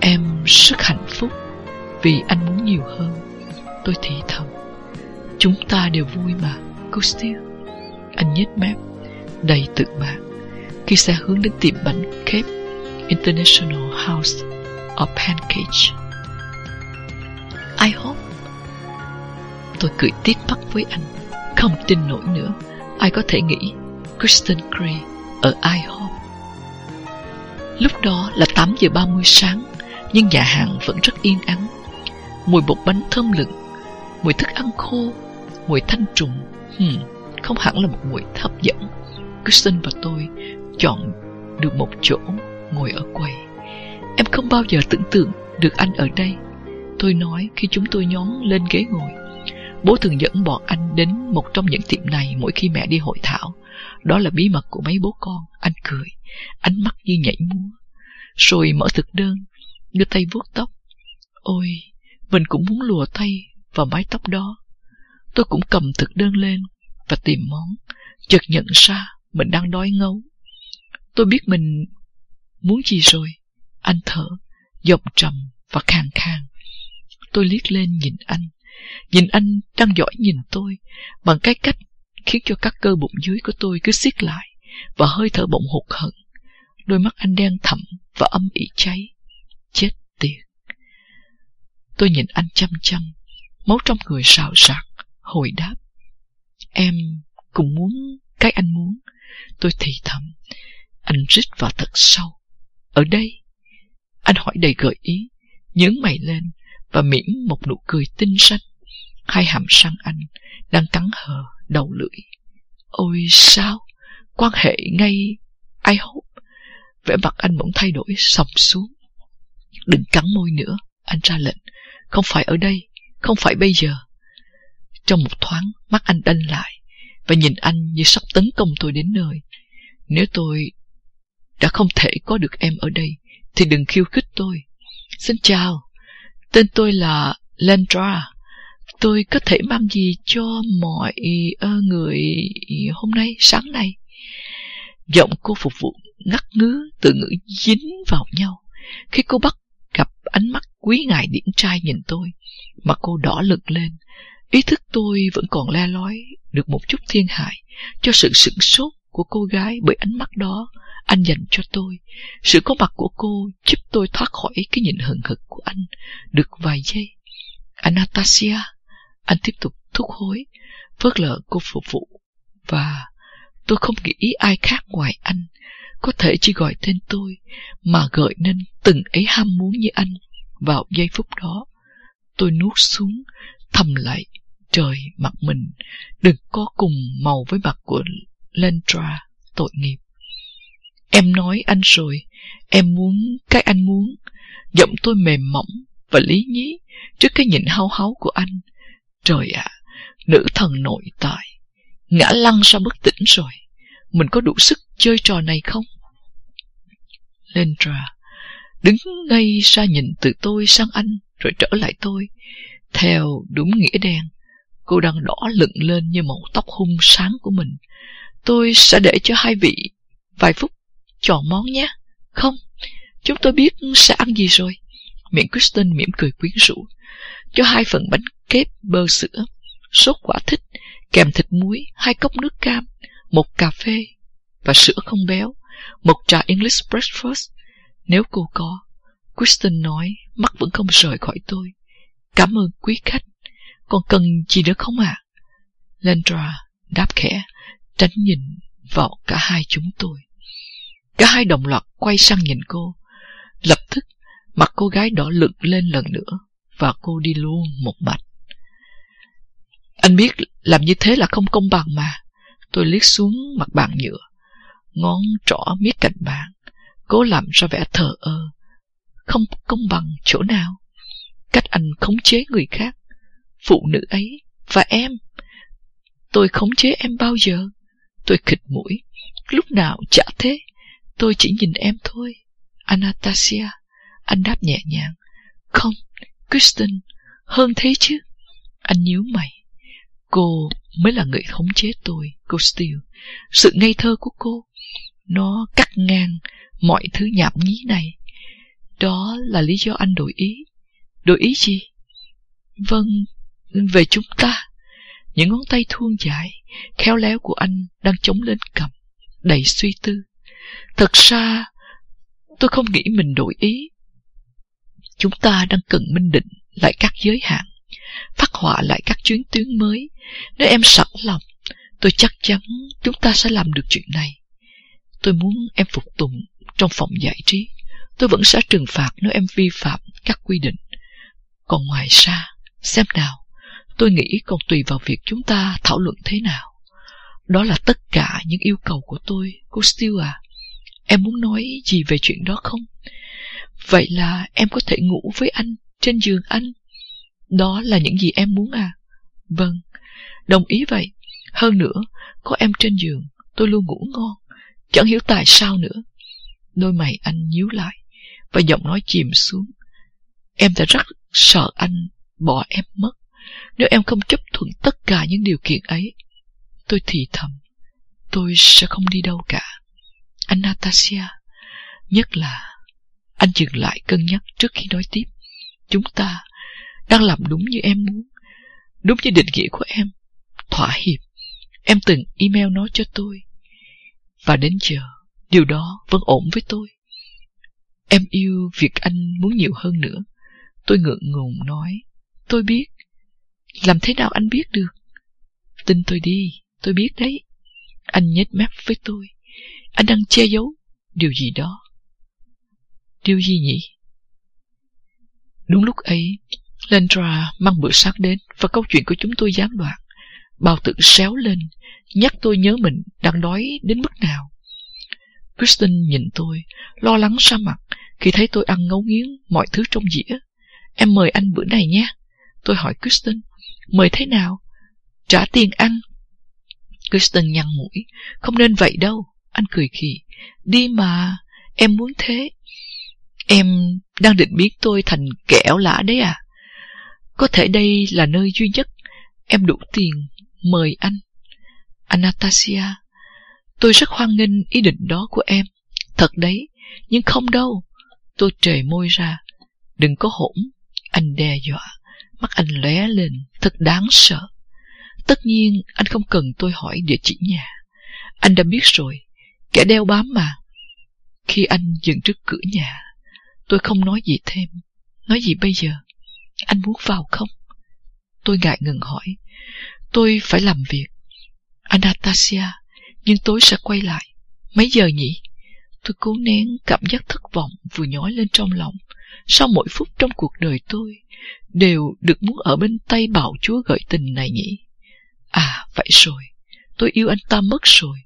Em rất hạnh phúc vì anh muốn nhiều hơn. Tôi thì thầm. Chúng ta đều vui mà, cô Steele. Anh nhếch mép, đầy tự mãn khi xe hướng đến tiệm bánh Cape International House of Pancake. I hope. Tôi cười tiếc mắt với anh, không tin nổi nữa. Ai có thể nghĩ Kristen Gray ở IHOP. Lúc đó là 8 giờ 30 sáng, nhưng nhà hàng vẫn rất yên ắng. Mùi bột bánh thơm lừng, mùi thức ăn khô, mùi thanh trùng, hmm, không hẳn là một mùi hấp dẫn. Kristen và tôi chọn được một chỗ ngồi ở quầy. Em không bao giờ tưởng tượng được anh ở đây. Tôi nói khi chúng tôi nhón lên ghế ngồi. Bố thường dẫn bọn anh đến một trong những tiệm này mỗi khi mẹ đi hội thảo. Đó là bí mật của mấy bố con. Anh cười, ánh mắt như nhảy múa. Rồi mở thực đơn, đưa tay vuốt tóc. Ôi, mình cũng muốn lùa tay vào mái tóc đó. Tôi cũng cầm thực đơn lên và tìm món, chợt nhận ra mình đang đói ngấu. Tôi biết mình muốn gì rồi. Anh thở, giọng trầm và khàn khàn. Tôi liếc lên nhìn anh. Nhìn anh đang dõi nhìn tôi bằng cái cách khiến cho các cơ bụng dưới của tôi cứ siết lại và hơi thở bỗng hụt hẫng. Đôi mắt anh đen thẳm và âm ỉ cháy. Chết tiệt. Tôi nhìn anh chăm chăm, máu trong người xào sạc, hồi đáp. Em cũng muốn cái anh muốn. Tôi thì thầm. Anh rít vào thật sâu. Ở đây. Anh hỏi đầy gợi ý, nhướng mày lên và mỉm một nụ cười tinh xanh. Hai hàm răng anh đang cắn hờ đầu lưỡi. Ôi sao? Quan hệ ngay I hope. Vẻ mặt anh bỗng thay đổi sầm xuống. Đừng cắn môi nữa, anh ra lệnh. Không phải ở đây, không phải bây giờ. Trong một thoáng, mắt anh đanh lại và nhìn anh như sắp tấn công tôi đến nơi. Nếu tôi đã không thể có được em ở đây, thì đừng khiêu khích tôi. Xin chào, tên tôi là Lendra. Tôi có thể mang gì cho mọi ờ, người hôm nay, sáng nay? Giọng cô phục vụ ngắt ngứ, từ ngữ dính vào nhau. Khi cô bắt gặp ánh mắt quý ngài điển trai nhìn tôi, mà cô đỏ lực lên. Ý thức tôi vẫn còn le lói được một chút thiên hại cho sự sửng sốt của cô gái bởi ánh mắt đó anh dành cho tôi. Sự có mặt của cô giúp tôi thoát khỏi cái nhìn hận hực của anh được vài giây. Anastasia, anh tiếp tục thúc hối, phớt lờ cô phục vụ. Và tôi không nghĩ ai khác ngoài anh có thể chỉ gọi tên tôi mà gợi nên từng ấy ham muốn như anh vào giây phút đó. Tôi nuốt xuống, thầm lại trời mặt mình, đừng có cùng màu với mặt của Lendra, tội nghiệp. Em nói anh rồi, em muốn cái anh muốn. Giọng tôi mềm mỏng và lý nhí trước cái nhìn hao háo của anh. Trời ạ, nữ thần nội tại, ngã lăn ra bất tỉnh rồi. Mình có đủ sức chơi trò này không? Lendra đứng ngay ra nhìn từ tôi sang anh rồi trở lại tôi. Theo đúng nghĩa đen, cô đang đỏ lựng lên như màu tóc hung sáng của mình. Tôi sẽ để cho hai vị vài phút chọn món nhé. Không, chúng tôi biết sẽ ăn gì rồi. Miệng Kristen mỉm cười quyến rũ. Cho hai phần bánh kép bơ sữa, sốt quả thích, kèm thịt muối, hai cốc nước cam, một cà phê và sữa không béo, một trà English breakfast. Nếu cô có, Kristen nói, mắt vẫn không rời khỏi tôi. Cảm ơn quý khách. Còn cần gì nữa không ạ? À? Lendra đáp khẽ, tránh nhìn vào cả hai chúng tôi. Cả hai đồng loạt quay sang nhìn cô. Lập tức, mặt cô gái đỏ lực lên lần nữa và cô đi luôn một mạch. Anh biết làm như thế là không công bằng mà. Tôi liếc xuống mặt bàn nhựa, ngón trỏ miết cạnh bàn, cố làm ra vẻ thờ ơ. Không công bằng chỗ nào? Cách anh khống chế người khác, phụ nữ ấy và em. Tôi khống chế em bao giờ? Tôi khịt mũi, lúc nào chả thế. Tôi chỉ nhìn em thôi. Anastasia, anh đáp nhẹ nhàng. Không, Kristen, hơn thế chứ. Anh nhíu mày. Cô mới là người khống chế tôi, cô Steele. Sự ngây thơ của cô, nó cắt ngang mọi thứ nhảm nhí này. Đó là lý do anh đổi ý. Đổi ý gì? Vâng, về chúng ta. Những ngón tay thuôn dài, khéo léo của anh đang chống lên cầm, đầy suy tư. Thật ra, tôi không nghĩ mình đổi ý. Chúng ta đang cần minh định lại các giới hạn, phát họa lại các chuyến tuyến mới. Nếu em sẵn lòng, tôi chắc chắn chúng ta sẽ làm được chuyện này. Tôi muốn em phục tùng trong phòng giải trí. Tôi vẫn sẽ trừng phạt nếu em vi phạm các quy định. Còn ngoài ra, xem nào, tôi nghĩ còn tùy vào việc chúng ta thảo luận thế nào. Đó là tất cả những yêu cầu của tôi, cô Steele à. Em muốn nói gì về chuyện đó không? Vậy là em có thể ngủ với anh trên giường anh. Đó là những gì em muốn à? Vâng, đồng ý vậy. Hơn nữa, có em trên giường, tôi luôn ngủ ngon. Chẳng hiểu tại sao nữa. Đôi mày anh nhíu lại, và giọng nói chìm xuống. Em đã rất sợ anh bỏ em mất. Nếu em không chấp thuận tất cả những điều kiện ấy, tôi thì thầm, tôi sẽ không đi đâu cả. Anastasia, nhất là anh dừng lại cân nhắc trước khi nói tiếp. Chúng ta đang làm đúng như em muốn, đúng như định nghĩa của em. Thỏa hiệp, em từng email nó cho tôi. Và đến giờ, điều đó vẫn ổn với tôi. Em yêu việc anh muốn nhiều hơn nữa. Tôi ngượng ngùng nói, tôi biết. Làm thế nào anh biết được? Tin tôi đi, tôi biết đấy. Anh nhếch mép với tôi. Anh đang che giấu điều gì đó. Điều gì nhỉ? Đúng lúc ấy, Lendra mang bữa sáng đến và câu chuyện của chúng tôi gián đoạn. Bao tử xéo lên, nhắc tôi nhớ mình đang đói đến mức nào. Kristen nhìn tôi, lo lắng xa mặt khi thấy tôi ăn ngấu nghiến mọi thứ trong dĩa. Em mời anh bữa này nhé. Tôi hỏi Kristen, mời thế nào? Trả tiền ăn. Kristen nhăn mũi, không nên vậy đâu. Anh cười khì, đi mà, Em muốn thế. Em đang định biến tôi thành kẻo lã đấy à? Có thể đây là nơi duy nhất em đủ tiền mời anh. Anastasia, tôi rất hoan nghênh ý định đó của em. Thật đấy, nhưng không đâu. Tôi trề môi ra. Đừng có hỗn. Anh đe dọa. Mắt anh lóe lên, thật đáng sợ. Tất nhiên, anh không cần tôi hỏi địa chỉ nhà. Anh đã biết rồi, kẻ đeo bám mà. Khi anh dừng trước cửa nhà, tôi không nói gì thêm. Nói gì bây giờ? Anh muốn vào không? Tôi ngại ngừng hỏi. Tôi phải làm việc. Anastasia, nhưng tôi sẽ quay lại. Mấy giờ nhỉ? Tôi cố nén cảm giác thất vọng vừa nhói lên trong lòng. Sau mỗi phút trong cuộc đời tôi, đều được muốn ở bên tay bảo chúa gợi tình này nhỉ? À, vậy rồi. Tôi yêu anh ta mất rồi.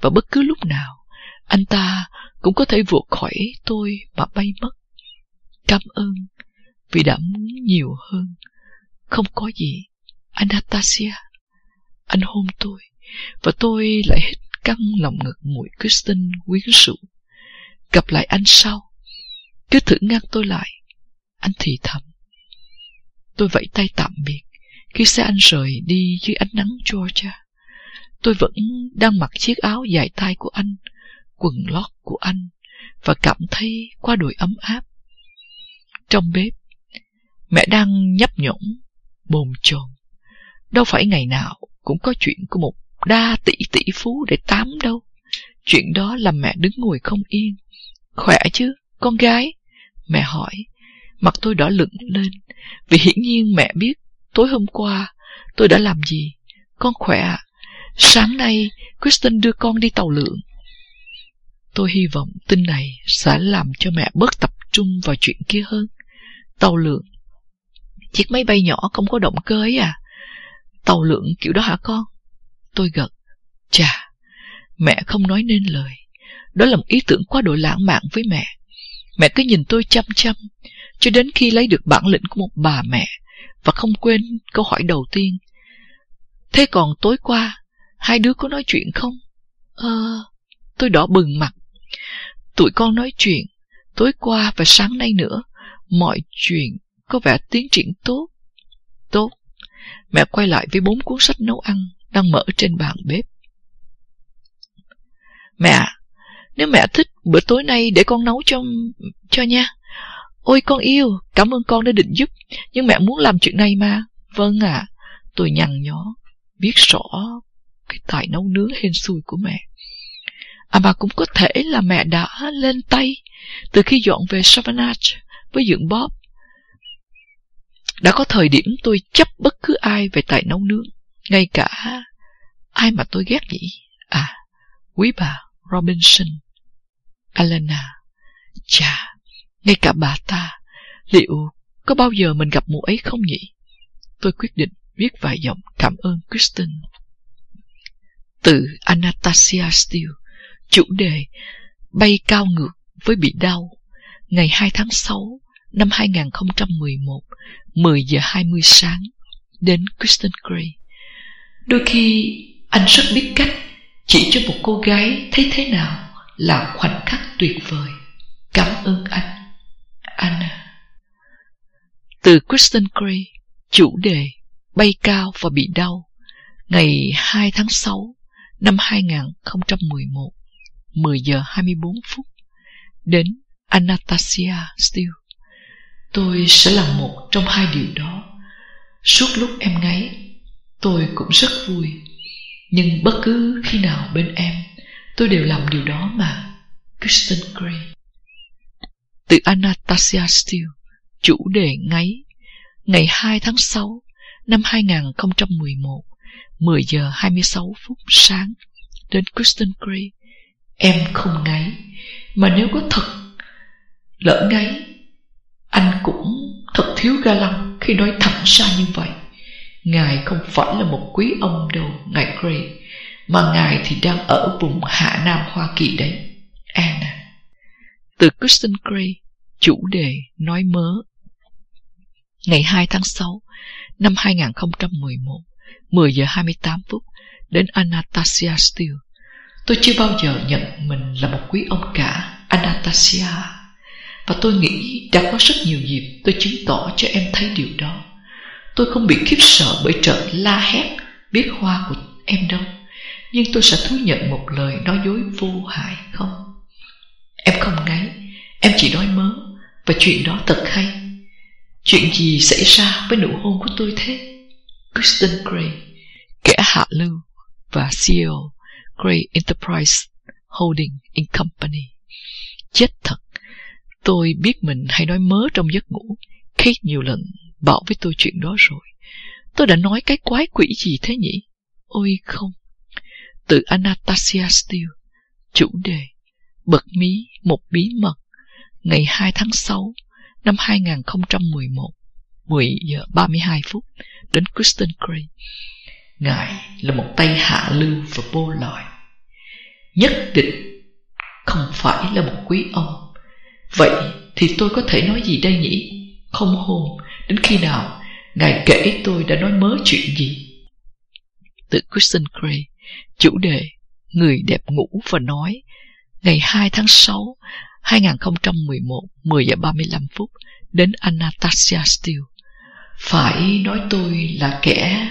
Và bất cứ lúc nào, anh ta cũng có thể vụt khỏi tôi mà bay mất. Cảm ơn vì đã muốn nhiều hơn. Không có gì. Anastasia. Anh hôn tôi. Và tôi lại hết căng lòng ngực mũi Kristen quyến rũ. Gặp lại anh sau. Cứ thử ngăn tôi lại. Anh thì thầm. Tôi vẫy tay tạm biệt khi xe anh rời đi dưới ánh nắng Georgia. Tôi vẫn đang mặc chiếc áo dài tay của anh, quần lót của anh và cảm thấy qua đồi ấm áp. Trong bếp, mẹ đang nhấp nhổm, bồn chồn. Đâu phải ngày nào cũng có chuyện của một đa tỷ tỷ phú để tám đâu. Chuyện đó làm mẹ đứng ngồi không yên. Khỏe chứ, con gái? Mẹ hỏi. Mặt tôi đỏ lựng lên, vì hiển nhiên mẹ biết tối hôm qua tôi đã làm gì. Con khỏe ạ. Sáng nay, Kristen đưa con đi tàu lượn. Tôi hy vọng tin này sẽ làm cho mẹ bớt tập trung vào chuyện kia hơn. Tàu lượn. Chiếc máy bay nhỏ không có động cơ ấy à? Tàu lượn kiểu đó hả con? Tôi gật. Chà, mẹ không nói nên lời. Đó là một ý tưởng quá độ lãng mạn với mẹ. Mẹ cứ nhìn tôi chăm chăm, cho đến khi lấy được bản lĩnh của một bà mẹ, và không quên câu hỏi đầu tiên. Thế còn tối qua, hai đứa có nói chuyện không? Ờ, tôi đỏ bừng mặt. Tụi con nói chuyện, tối qua và sáng nay nữa, mọi chuyện có vẻ tiến triển tốt. Tốt. Mẹ quay lại với bốn cuốn sách nấu ăn đang mở trên bàn bếp. Mẹ, nếu mẹ thích bữa tối nay để con nấu cho cho nha. Ôi con yêu, cảm ơn con đã định giúp, nhưng mẹ muốn làm chuyện này mà. Vâng ạ, à, tôi nhằn nhó, biết rõ cái tài nấu nướng hên xui của mẹ. À mà cũng có thể là mẹ đã lên tay từ khi dọn về Savannah với dưỡng Bob. Đã có thời điểm tôi chấp bất cứ ai về tài nấu nướng, ngay cả ai mà tôi ghét nhỉ? À, quý bà Robinson, Alana, chà, ngay cả bà ta, liệu có bao giờ mình gặp mụ ấy không nhỉ? Tôi quyết định viết vài dòng cảm ơn Kristen. Từ Anastasia Steele, chủ đề Bay cao ngược với bị đau, ngày 2 tháng 6 năm 2011, 10 giờ 20 sáng, đến Kristen Gray. Đôi khi anh rất biết cách chỉ cho một cô gái thấy thế nào là khoảnh khắc tuyệt vời. Cảm ơn anh. Anna Từ Kristen Gray Chủ đề Bay cao và bị đau Ngày 2 tháng 6 Năm 2011 10 giờ 24 phút Đến Anastasia Steele Tôi sẽ làm một trong hai điều đó. Suốt lúc em ngáy Tôi cũng rất vui. Nhưng bất cứ khi nào bên em Tôi đều làm điều đó mà. Kristen Gray. Từ Anastasia Steele, chủ đề ngáy, ngày 2 tháng 6 năm 2011, 10 giờ 26 phút sáng, đến Kristen Gray. Em không ngáy, mà nếu có thật lỡ ngáy, anh cũng thật thiếu ga lăng khi nói thẳng ra như vậy. Ngài không phải là một quý ông đâu, ngài Gray, mà ngài thì đang ở vùng Hạ Nam Hoa Kỳ đấy. Anna. Từ Kristen Gray, chủ đề nói mớ. Ngày 2 tháng 6 năm 2011, 10 giờ 28 phút, đến Anastasia Steele. Tôi chưa bao giờ nhận mình là một quý ông cả, Anastasia. Và tôi nghĩ đã có rất nhiều dịp tôi chứng tỏ cho em thấy điều đó. Tôi không bị khiếp sợ bởi trận la hét biết hoa của em đâu. Nhưng tôi sẽ thú nhận một lời nói dối vô hại không? Em không ngáy, em chỉ nói mớ, và chuyện đó thật hay. Chuyện gì xảy ra với nụ hôn của tôi thế? Kristen Gray, kẻ hạ lưu và CEO Gray Enterprise Holding in Company. Chết thật, tôi biết mình hay nói mớ trong giấc ngủ. Kate nhiều lần bảo với tôi chuyện đó rồi. Tôi đã nói cái quái quỷ gì thế nhỉ? Ôi không. Từ Anastasia Steele, chủ đề, bật mí một bí mật, ngày 2 tháng 6 năm 2011, 10 giờ 32 phút, đến Kristen Gray. Ngài là một tay hạ lưu và vô loại. Nhất định không phải là một quý ông. Vậy thì tôi có thể nói gì đây nhỉ? Không hôn, đến khi nào Ngài kể tôi đã nói mớ chuyện gì? Từ Christian Gray, chủ đề Người đẹp ngủ và nói, ngày 2 tháng 6, 2011, 10 giờ 35 phút, đến Anastasia Steele. Phải nói tôi là kẻ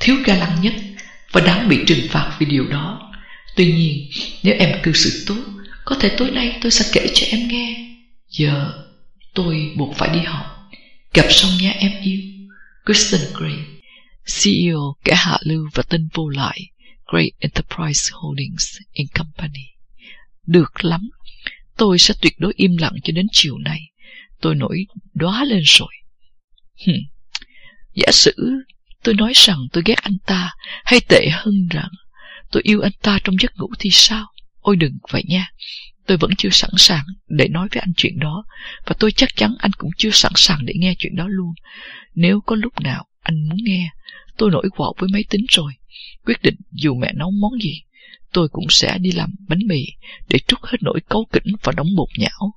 thiếu ga lăng nhất và đáng bị trừng phạt vì điều đó. Tuy nhiên, nếu em cư xử tốt, có thể tối nay tôi sẽ kể cho em nghe. Giờ tôi buộc phải đi học. Gặp xong nhé em yêu. Kristen Gray, CEO kẻ hạ lưu và tên vô lại Great Enterprise Holdings in Company. Được lắm, tôi sẽ tuyệt đối im lặng cho đến chiều nay. Tôi nổi đóa lên rồi. Hừm. Giả sử tôi nói rằng tôi ghét anh ta, hay tệ hơn rằng tôi yêu anh ta trong giấc ngủ thì sao? Ôi đừng vậy nha. Tôi vẫn chưa sẵn sàng để nói với anh chuyện đó, và tôi chắc chắn anh cũng chưa sẵn sàng để nghe chuyện đó luôn. Nếu có lúc nào anh muốn nghe, tôi nổi quạo với máy tính rồi. Quyết định dù mẹ nấu món gì, tôi cũng sẽ đi làm bánh mì để trút hết nỗi cấu kỉnh và đóng bột nhão.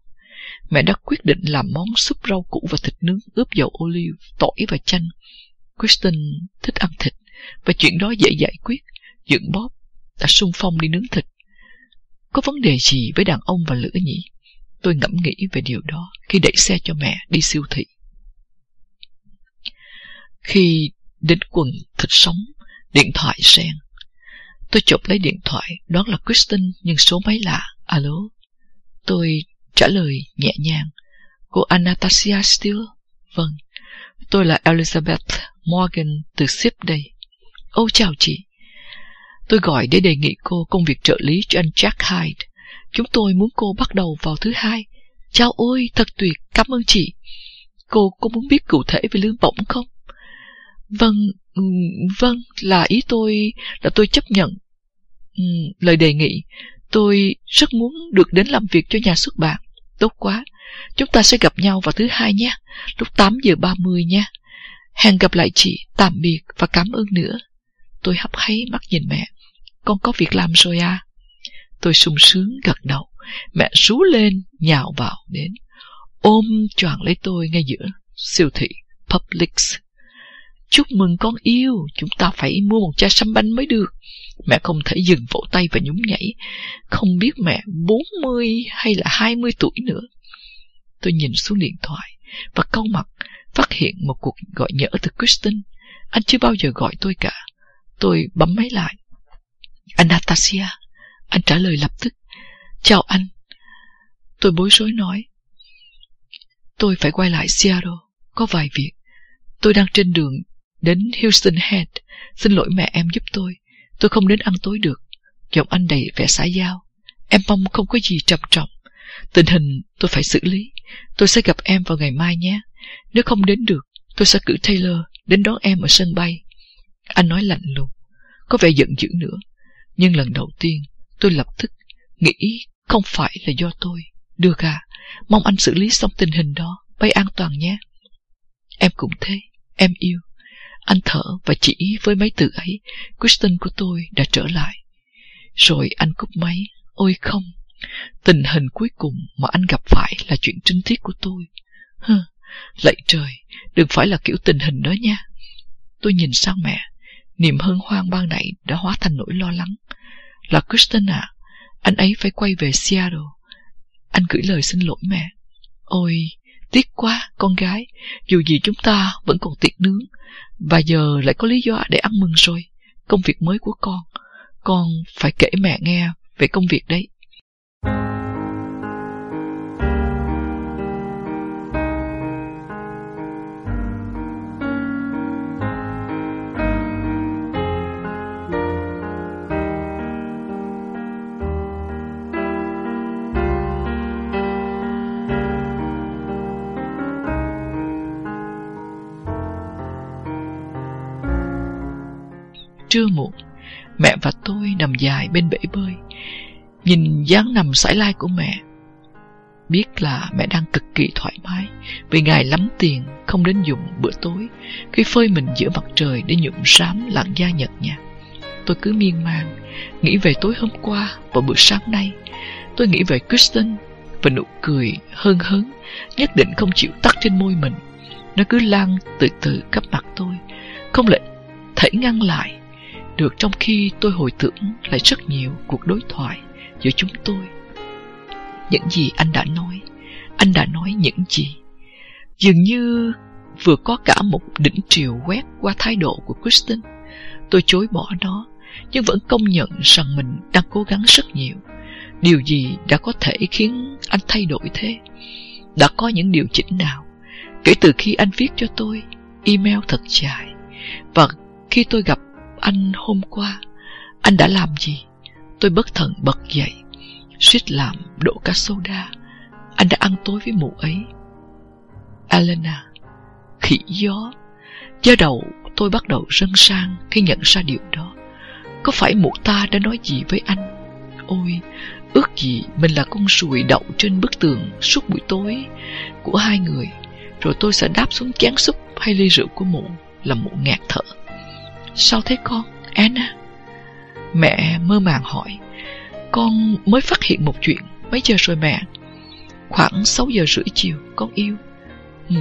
Mẹ đã quyết định làm món súp rau củ và thịt nướng ướp dầu olive, tỏi và chanh. Kristen thích ăn thịt, và chuyện đó dễ giải quyết. Dưỡng bóp đã sung phong đi nướng thịt. Có vấn đề gì với đàn ông và lửa nhỉ? Tôi ngẫm nghĩ về điều đó khi đẩy xe cho mẹ đi siêu thị. Khi đến quần thịt sống, điện thoại sen. Tôi chụp lấy điện thoại, đoán là Kristen nhưng số máy lạ. Alo? Tôi trả lời nhẹ nhàng. Cô Anastasia Steele? Vâng. Tôi là Elizabeth Morgan từ ship đây. Ô chào chị. Tôi gọi để đề nghị cô công việc trợ lý cho anh Jack Hyde. Chúng tôi muốn cô bắt đầu vào thứ hai. Chào ôi, thật tuyệt, cảm ơn chị. Cô có muốn biết cụ thể về lương bổng không? Vâng, ừ, vâng, là ý tôi là tôi chấp nhận. Ừ, lời đề nghị, tôi rất muốn được đến làm việc cho nhà xuất bản. Tốt quá, chúng ta sẽ gặp nhau vào thứ hai nhé, lúc 8 giờ 30 nha. Hẹn gặp lại chị, tạm biệt và cảm ơn nữa. Tôi hấp háy mắt nhìn mẹ. Con có việc làm rồi à? Tôi sung sướng gật đầu. Mẹ rú lên, nhào vào đến. Ôm choàng lấy tôi ngay giữa siêu thị Publix. Chúc mừng con yêu, chúng ta phải mua một chai sâm banh mới được. Mẹ không thể dừng vỗ tay và nhún nhảy. Không biết mẹ 40 hay là 20 tuổi nữa. Tôi nhìn xuống điện thoại và câu mặt phát hiện một cuộc gọi nhỡ từ Kristen. Anh chưa bao giờ gọi tôi cả. Tôi bấm máy lại. Anastasia. Anh trả lời lập tức. Chào anh. Tôi bối rối nói. Tôi phải quay lại Seattle. Có vài việc. Tôi đang trên đường đến Houston Head. Xin lỗi mẹ em giúp tôi. Tôi không đến ăn tối được. Giọng anh đầy vẻ xã giao. Em mong không có gì trầm trọng. Tình hình tôi phải xử lý. Tôi sẽ gặp em vào ngày mai nhé. Nếu không đến được, tôi sẽ cử Taylor đến đón em ở sân bay. Anh nói lạnh lùng, có vẻ giận dữ nữa. Nhưng lần đầu tiên, tôi lập tức nghĩ không phải là do tôi. Được à, mong anh xử lý xong tình hình đó, bay an toàn nhé. Em cũng thế, em yêu. Anh thở và chỉ với mấy từ ấy, Kristen của tôi đã trở lại. Rồi anh cúp máy. Ôi không, tình hình cuối cùng mà anh gặp phải là chuyện trinh tiết của tôi. Hừ, lạy trời, đừng phải là kiểu tình hình đó nha. Tôi nhìn sang mẹ, niềm hân hoan ban nãy đã hóa thành nỗi lo lắng. Là Kristen à, anh ấy phải quay về Seattle. Anh gửi lời xin lỗi mẹ. Ôi, tiếc quá, con gái. Dù gì chúng ta vẫn còn tiệc nướng. Và giờ lại có lý do để ăn mừng rồi. Công việc mới của con. Con phải kể mẹ nghe về công việc đấy. Trưa muộn, mẹ và tôi nằm dài bên bể bơi, nhìn dáng nằm sải lai của mẹ. Biết là mẹ đang cực kỳ thoải mái vì ngài lắm tiền không đến dùng bữa tối khi phơi mình giữa mặt trời để nhuộm sám làn da nhật nhạt. Tôi cứ miên man, nghĩ về tối hôm qua và bữa sáng nay. Tôi nghĩ về Kristen và nụ cười hơn hớn nhất định không chịu tắt trên môi mình. Nó cứ lan từ từ khắp mặt tôi, không lệnh thể ngăn lại được trong khi tôi hồi tưởng lại rất nhiều cuộc đối thoại giữa chúng tôi. Những gì anh đã nói, anh đã nói những gì. Dường như vừa có cả một đỉnh triều quét qua thái độ của Kristen. Tôi chối bỏ nó, nhưng vẫn công nhận rằng mình đang cố gắng rất nhiều. Điều gì đã có thể khiến anh thay đổi thế? Đã có những điều chỉnh nào? Kể từ khi anh viết cho tôi email thật dài và khi tôi gặp anh hôm qua, anh đã làm gì? Tôi bất thần bật dậy, suýt làm đổ cả soda. Anh đã ăn tối với mụ ấy. Elena, khỉ gió. Do đầu tôi bắt đầu rân sang khi nhận ra điều đó. Có phải mụ ta đã nói gì với anh? Ôi, ước gì mình là con ruồi đậu trên bức tường suốt buổi tối của hai người. Rồi tôi sẽ đáp xuống chén súp hay ly rượu của mụ là mụ ngạt thở. Sao thế con, Anna? Mẹ mơ màng hỏi. Con mới phát hiện một chuyện. Mấy giờ rồi mẹ? Khoảng 6 giờ rưỡi chiều, con yêu. Ừ,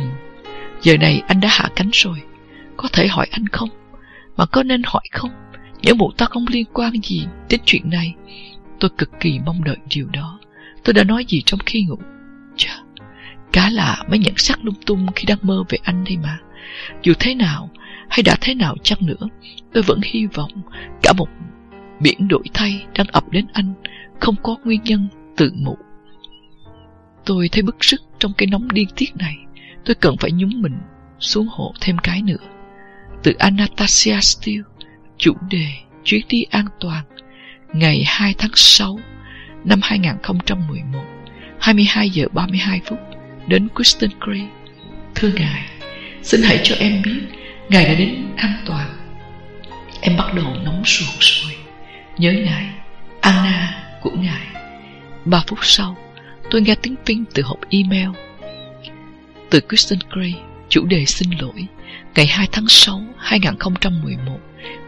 giờ này anh đã hạ cánh rồi. Có thể hỏi anh không? Mà có nên hỏi không? những bộ ta không liên quan gì đến chuyện này. Tôi cực kỳ mong đợi điều đó. Tôi đã nói gì trong khi ngủ? Chà, cá là mấy nhận sắc lung tung khi đang mơ về anh đây mà. Dù thế nào, hay đã thế nào chăng nữa, tôi vẫn hy vọng cả một biển đổi thay đang ập đến anh không có nguyên nhân tự mụ. Tôi thấy bức sức trong cái nóng điên tiết này. Tôi cần phải nhúng mình xuống hộ thêm cái nữa. Từ Anastasia Steele, chủ đề chuyến đi an toàn, ngày 2 tháng 6 năm 2011, 22 giờ 32 phút, đến Kristen Gray. Thưa ngài, xin hãy cho em biết Ngài đã đến an toàn. Em bắt đầu nóng ruột rồi. Nhớ Ngài, Anna của Ngài. Ba phút sau, Tôi nghe tiếng ping từ hộp email. Từ Kristen Gray, Chủ đề xin lỗi, Ngày 2 tháng 6 2011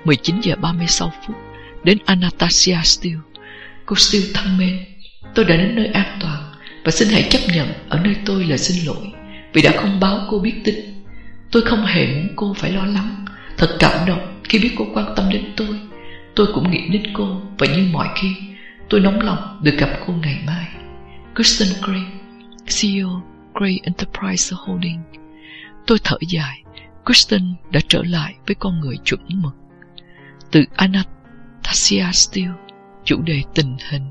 19 giờ 36 phút, Đến Anastasia Steele. Cô Steele thân mến, Tôi đã đến nơi an toàn Và xin hãy chấp nhận ở nơi tôi là xin lỗi Vì đã không báo cô biết tin. Tôi không hề muốn cô phải lo lắng. Thật cảm động khi biết cô quan tâm đến tôi. Tôi cũng nghĩ đến cô, Và như mọi khi, Tôi nóng lòng được gặp cô ngày mai. Kristen Gray CEO Gray Enterprise Holding. Tôi thở dài. Kristen đã trở lại với con người chuẩn mực. Từ Anastasia Steele, Chủ đề tình hình.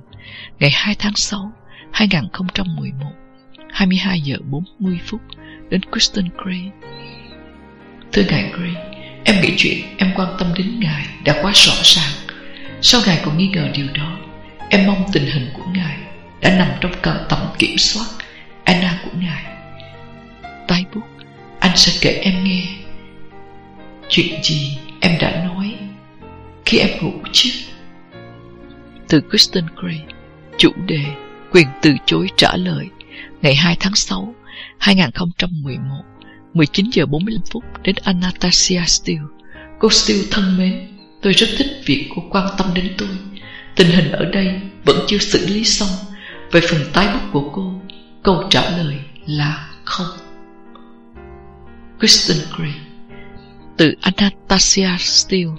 Ngày 2 tháng 6 2011 22 giờ 40 phút, Đến Kristen Gray Thưa Ngài Gray, em nghĩ chuyện em quan tâm đến Ngài đã quá rõ ràng. Sao Ngài còn nghi ngờ điều đó? Em mong tình hình của Ngài đã nằm trong tầm kiểm soát Anna của Ngài. Tay bút, anh sẽ kể em nghe chuyện gì em đã nói khi em ngủ chứ. Từ Kristen Gray, chủ đề quyền từ chối trả lời ngày 2 tháng 6, 2011 19 giờ 45 phút đến Anastasia Steele. Cô Steele thân mến, tôi rất thích việc cô quan tâm đến tôi. Tình hình ở đây vẫn chưa xử lý xong. Về phần tái bút của cô, câu trả lời là không. Kristen Gray Từ Anastasia Steele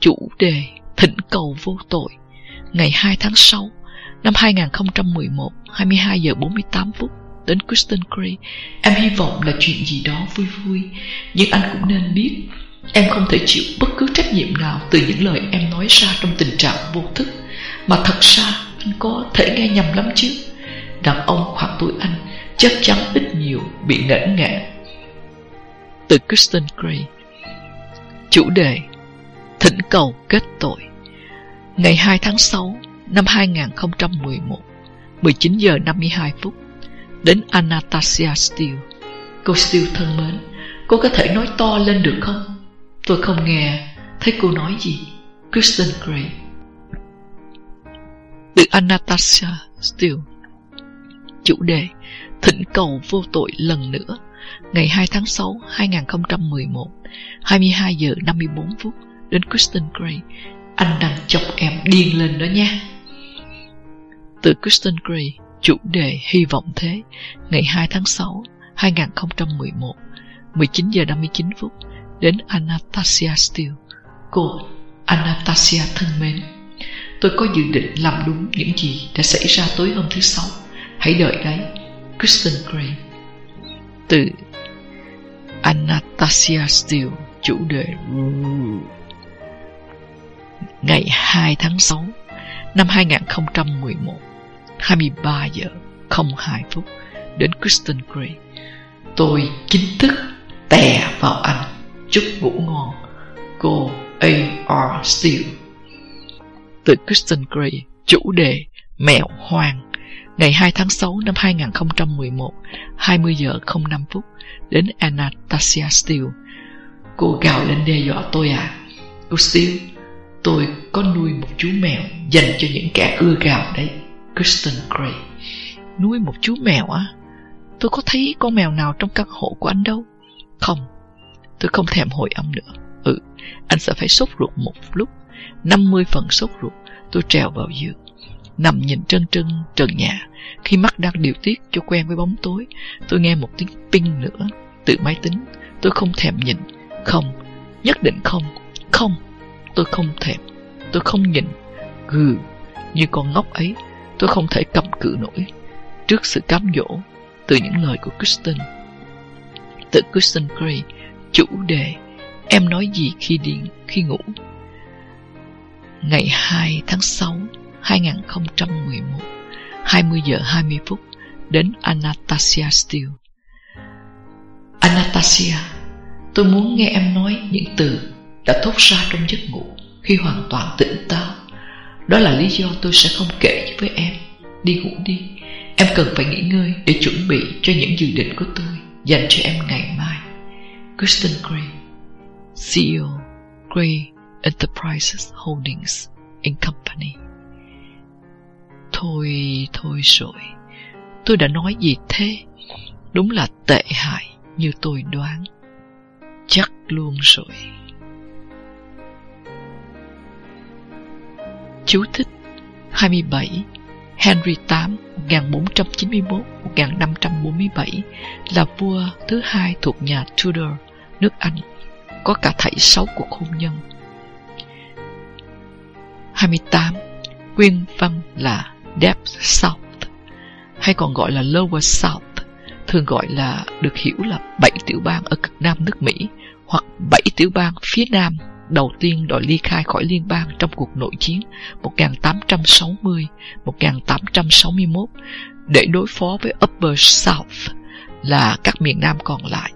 Chủ đề Thỉnh cầu vô tội Ngày 2 tháng 6 năm 2011, 22 giờ 48 phút, đến Kristen Gray. Em hy vọng là chuyện gì đó vui vui, nhưng anh cũng nên biết em không thể chịu bất cứ trách nhiệm nào từ những lời em nói ra trong tình trạng vô thức, mà thật ra anh có thể nghe nhầm lắm chứ. Đàn ông khoảng tuổi anh chắc chắn ít nhiều bị ngẩn ngã. Từ Kristen Gray Chủ đề Thỉnh cầu kết tội. Ngày 2 tháng 6 năm 2011 19 giờ 52 phút. Đến Anastasia Steele. Cô Steele thân mến, Cô có thể nói to lên được không? Tôi không nghe Thấy cô nói gì. Kristen Gray. Từ Anastasia Steele. Chủ đề, Thỉnh cầu vô tội lần nữa. Ngày 2 tháng 6 2011 22 giờ 54 phút, Đến Kristen Gray. Anh đang chọc em điên lên đó nha. Từ Kristen Gray Chủ đề Hy vọng thế, Ngày 2 tháng 6 2011 19 giờ 59 phút, Đến Anastasia Steele Cô Anastasia thân mến. Tôi có dự định làm đúng những gì đã xảy ra tối hôm thứ sáu. Hãy đợi đấy, Kristen Gray. Từ Anastasia Steele, Chủ đề. Ngày 2 tháng 6 Năm 2011 23 giờ 02 phút Đến Kristen Gray. Tôi chính thức tè vào anh. Chúc ngủ ngon, Cô A.R. Steele. Từ Kristen Gray, Chủ đề Mẹo hoang, Ngày 2 tháng 6 năm 2011 20 giờ 05 phút Đến Anastasia Steele. Cô gào lên đe dọa tôi à. Cô Steele, Tôi có nuôi một chú mèo Dành cho những kẻ ưa gào đấy. Kristen Gray. Nuôi một chú mèo á. Tôi có thấy con mèo nào trong căn hộ của anh đâu? Không, Tôi không thèm hồi âm nữa. Ừ Anh sẽ phải sốt ruột một lúc. 50 phần sốt ruột, Tôi trèo vào giường. Nằm nhìn trân trân trần nhà. Khi mắt đang điều tiết cho quen với bóng tối, Tôi nghe một tiếng ping nữa Từ máy tính. Tôi không thèm nhìn. Không, Nhất định không. Không, Tôi không thèm. Tôi không nhìn. Gừ, Như con ngốc ấy. Tôi không thể cầm cự nổi Trước sự cám dỗ Từ những lời của Kristen. Từ Kristen Gray Chủ đề, Em nói gì khi điện khi ngủ? Ngày 2 tháng 6 2011 20 giờ 20 phút, Đến Anastasia Steele. Anastasia, Tôi muốn nghe em nói những từ Đã thốt ra trong giấc ngủ Khi hoàn toàn tỉnh táo. Đó là lý do tôi sẽ không kể với em. Đi ngủ đi. Em cần phải nghỉ ngơi để chuẩn bị cho những dự định của tôi Dành cho em ngày mai. Kristen Gray CEO Gray Enterprises Holdings and Company. Thôi, thôi rồi. Tôi đã nói gì thế? Đúng là tệ hại như tôi đoán. Chắc luôn rồi. Chú thích 27 Henry VIII 1491-1547 là vua thứ hai thuộc nhà Tudor, nước Anh, có cả thảy sáu cuộc hôn nhân. 28. Quyên văn là Depth South, hay còn gọi là Lower South, thường gọi là được hiểu là bảy tiểu bang ở cực nam nước Mỹ hoặc bảy tiểu bang phía nam đầu tiên đòi ly khai khỏi liên bang trong cuộc nội chiến 1860-1861 để đối phó với Upper South là các miền Nam còn lại.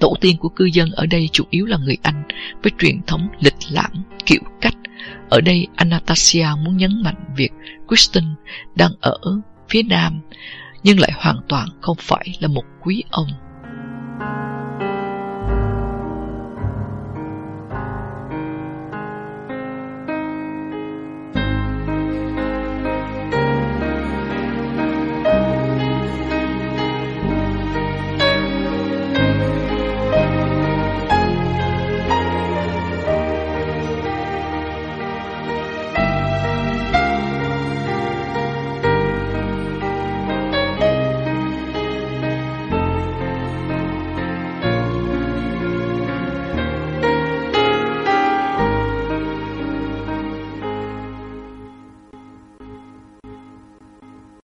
Tổ tiên của cư dân ở đây chủ yếu là người Anh với truyền thống lịch lãm, kiểu cách. Ở đây Anastasia muốn nhấn mạnh việc Kristen đang ở phía Nam nhưng lại hoàn toàn không phải là một quý ông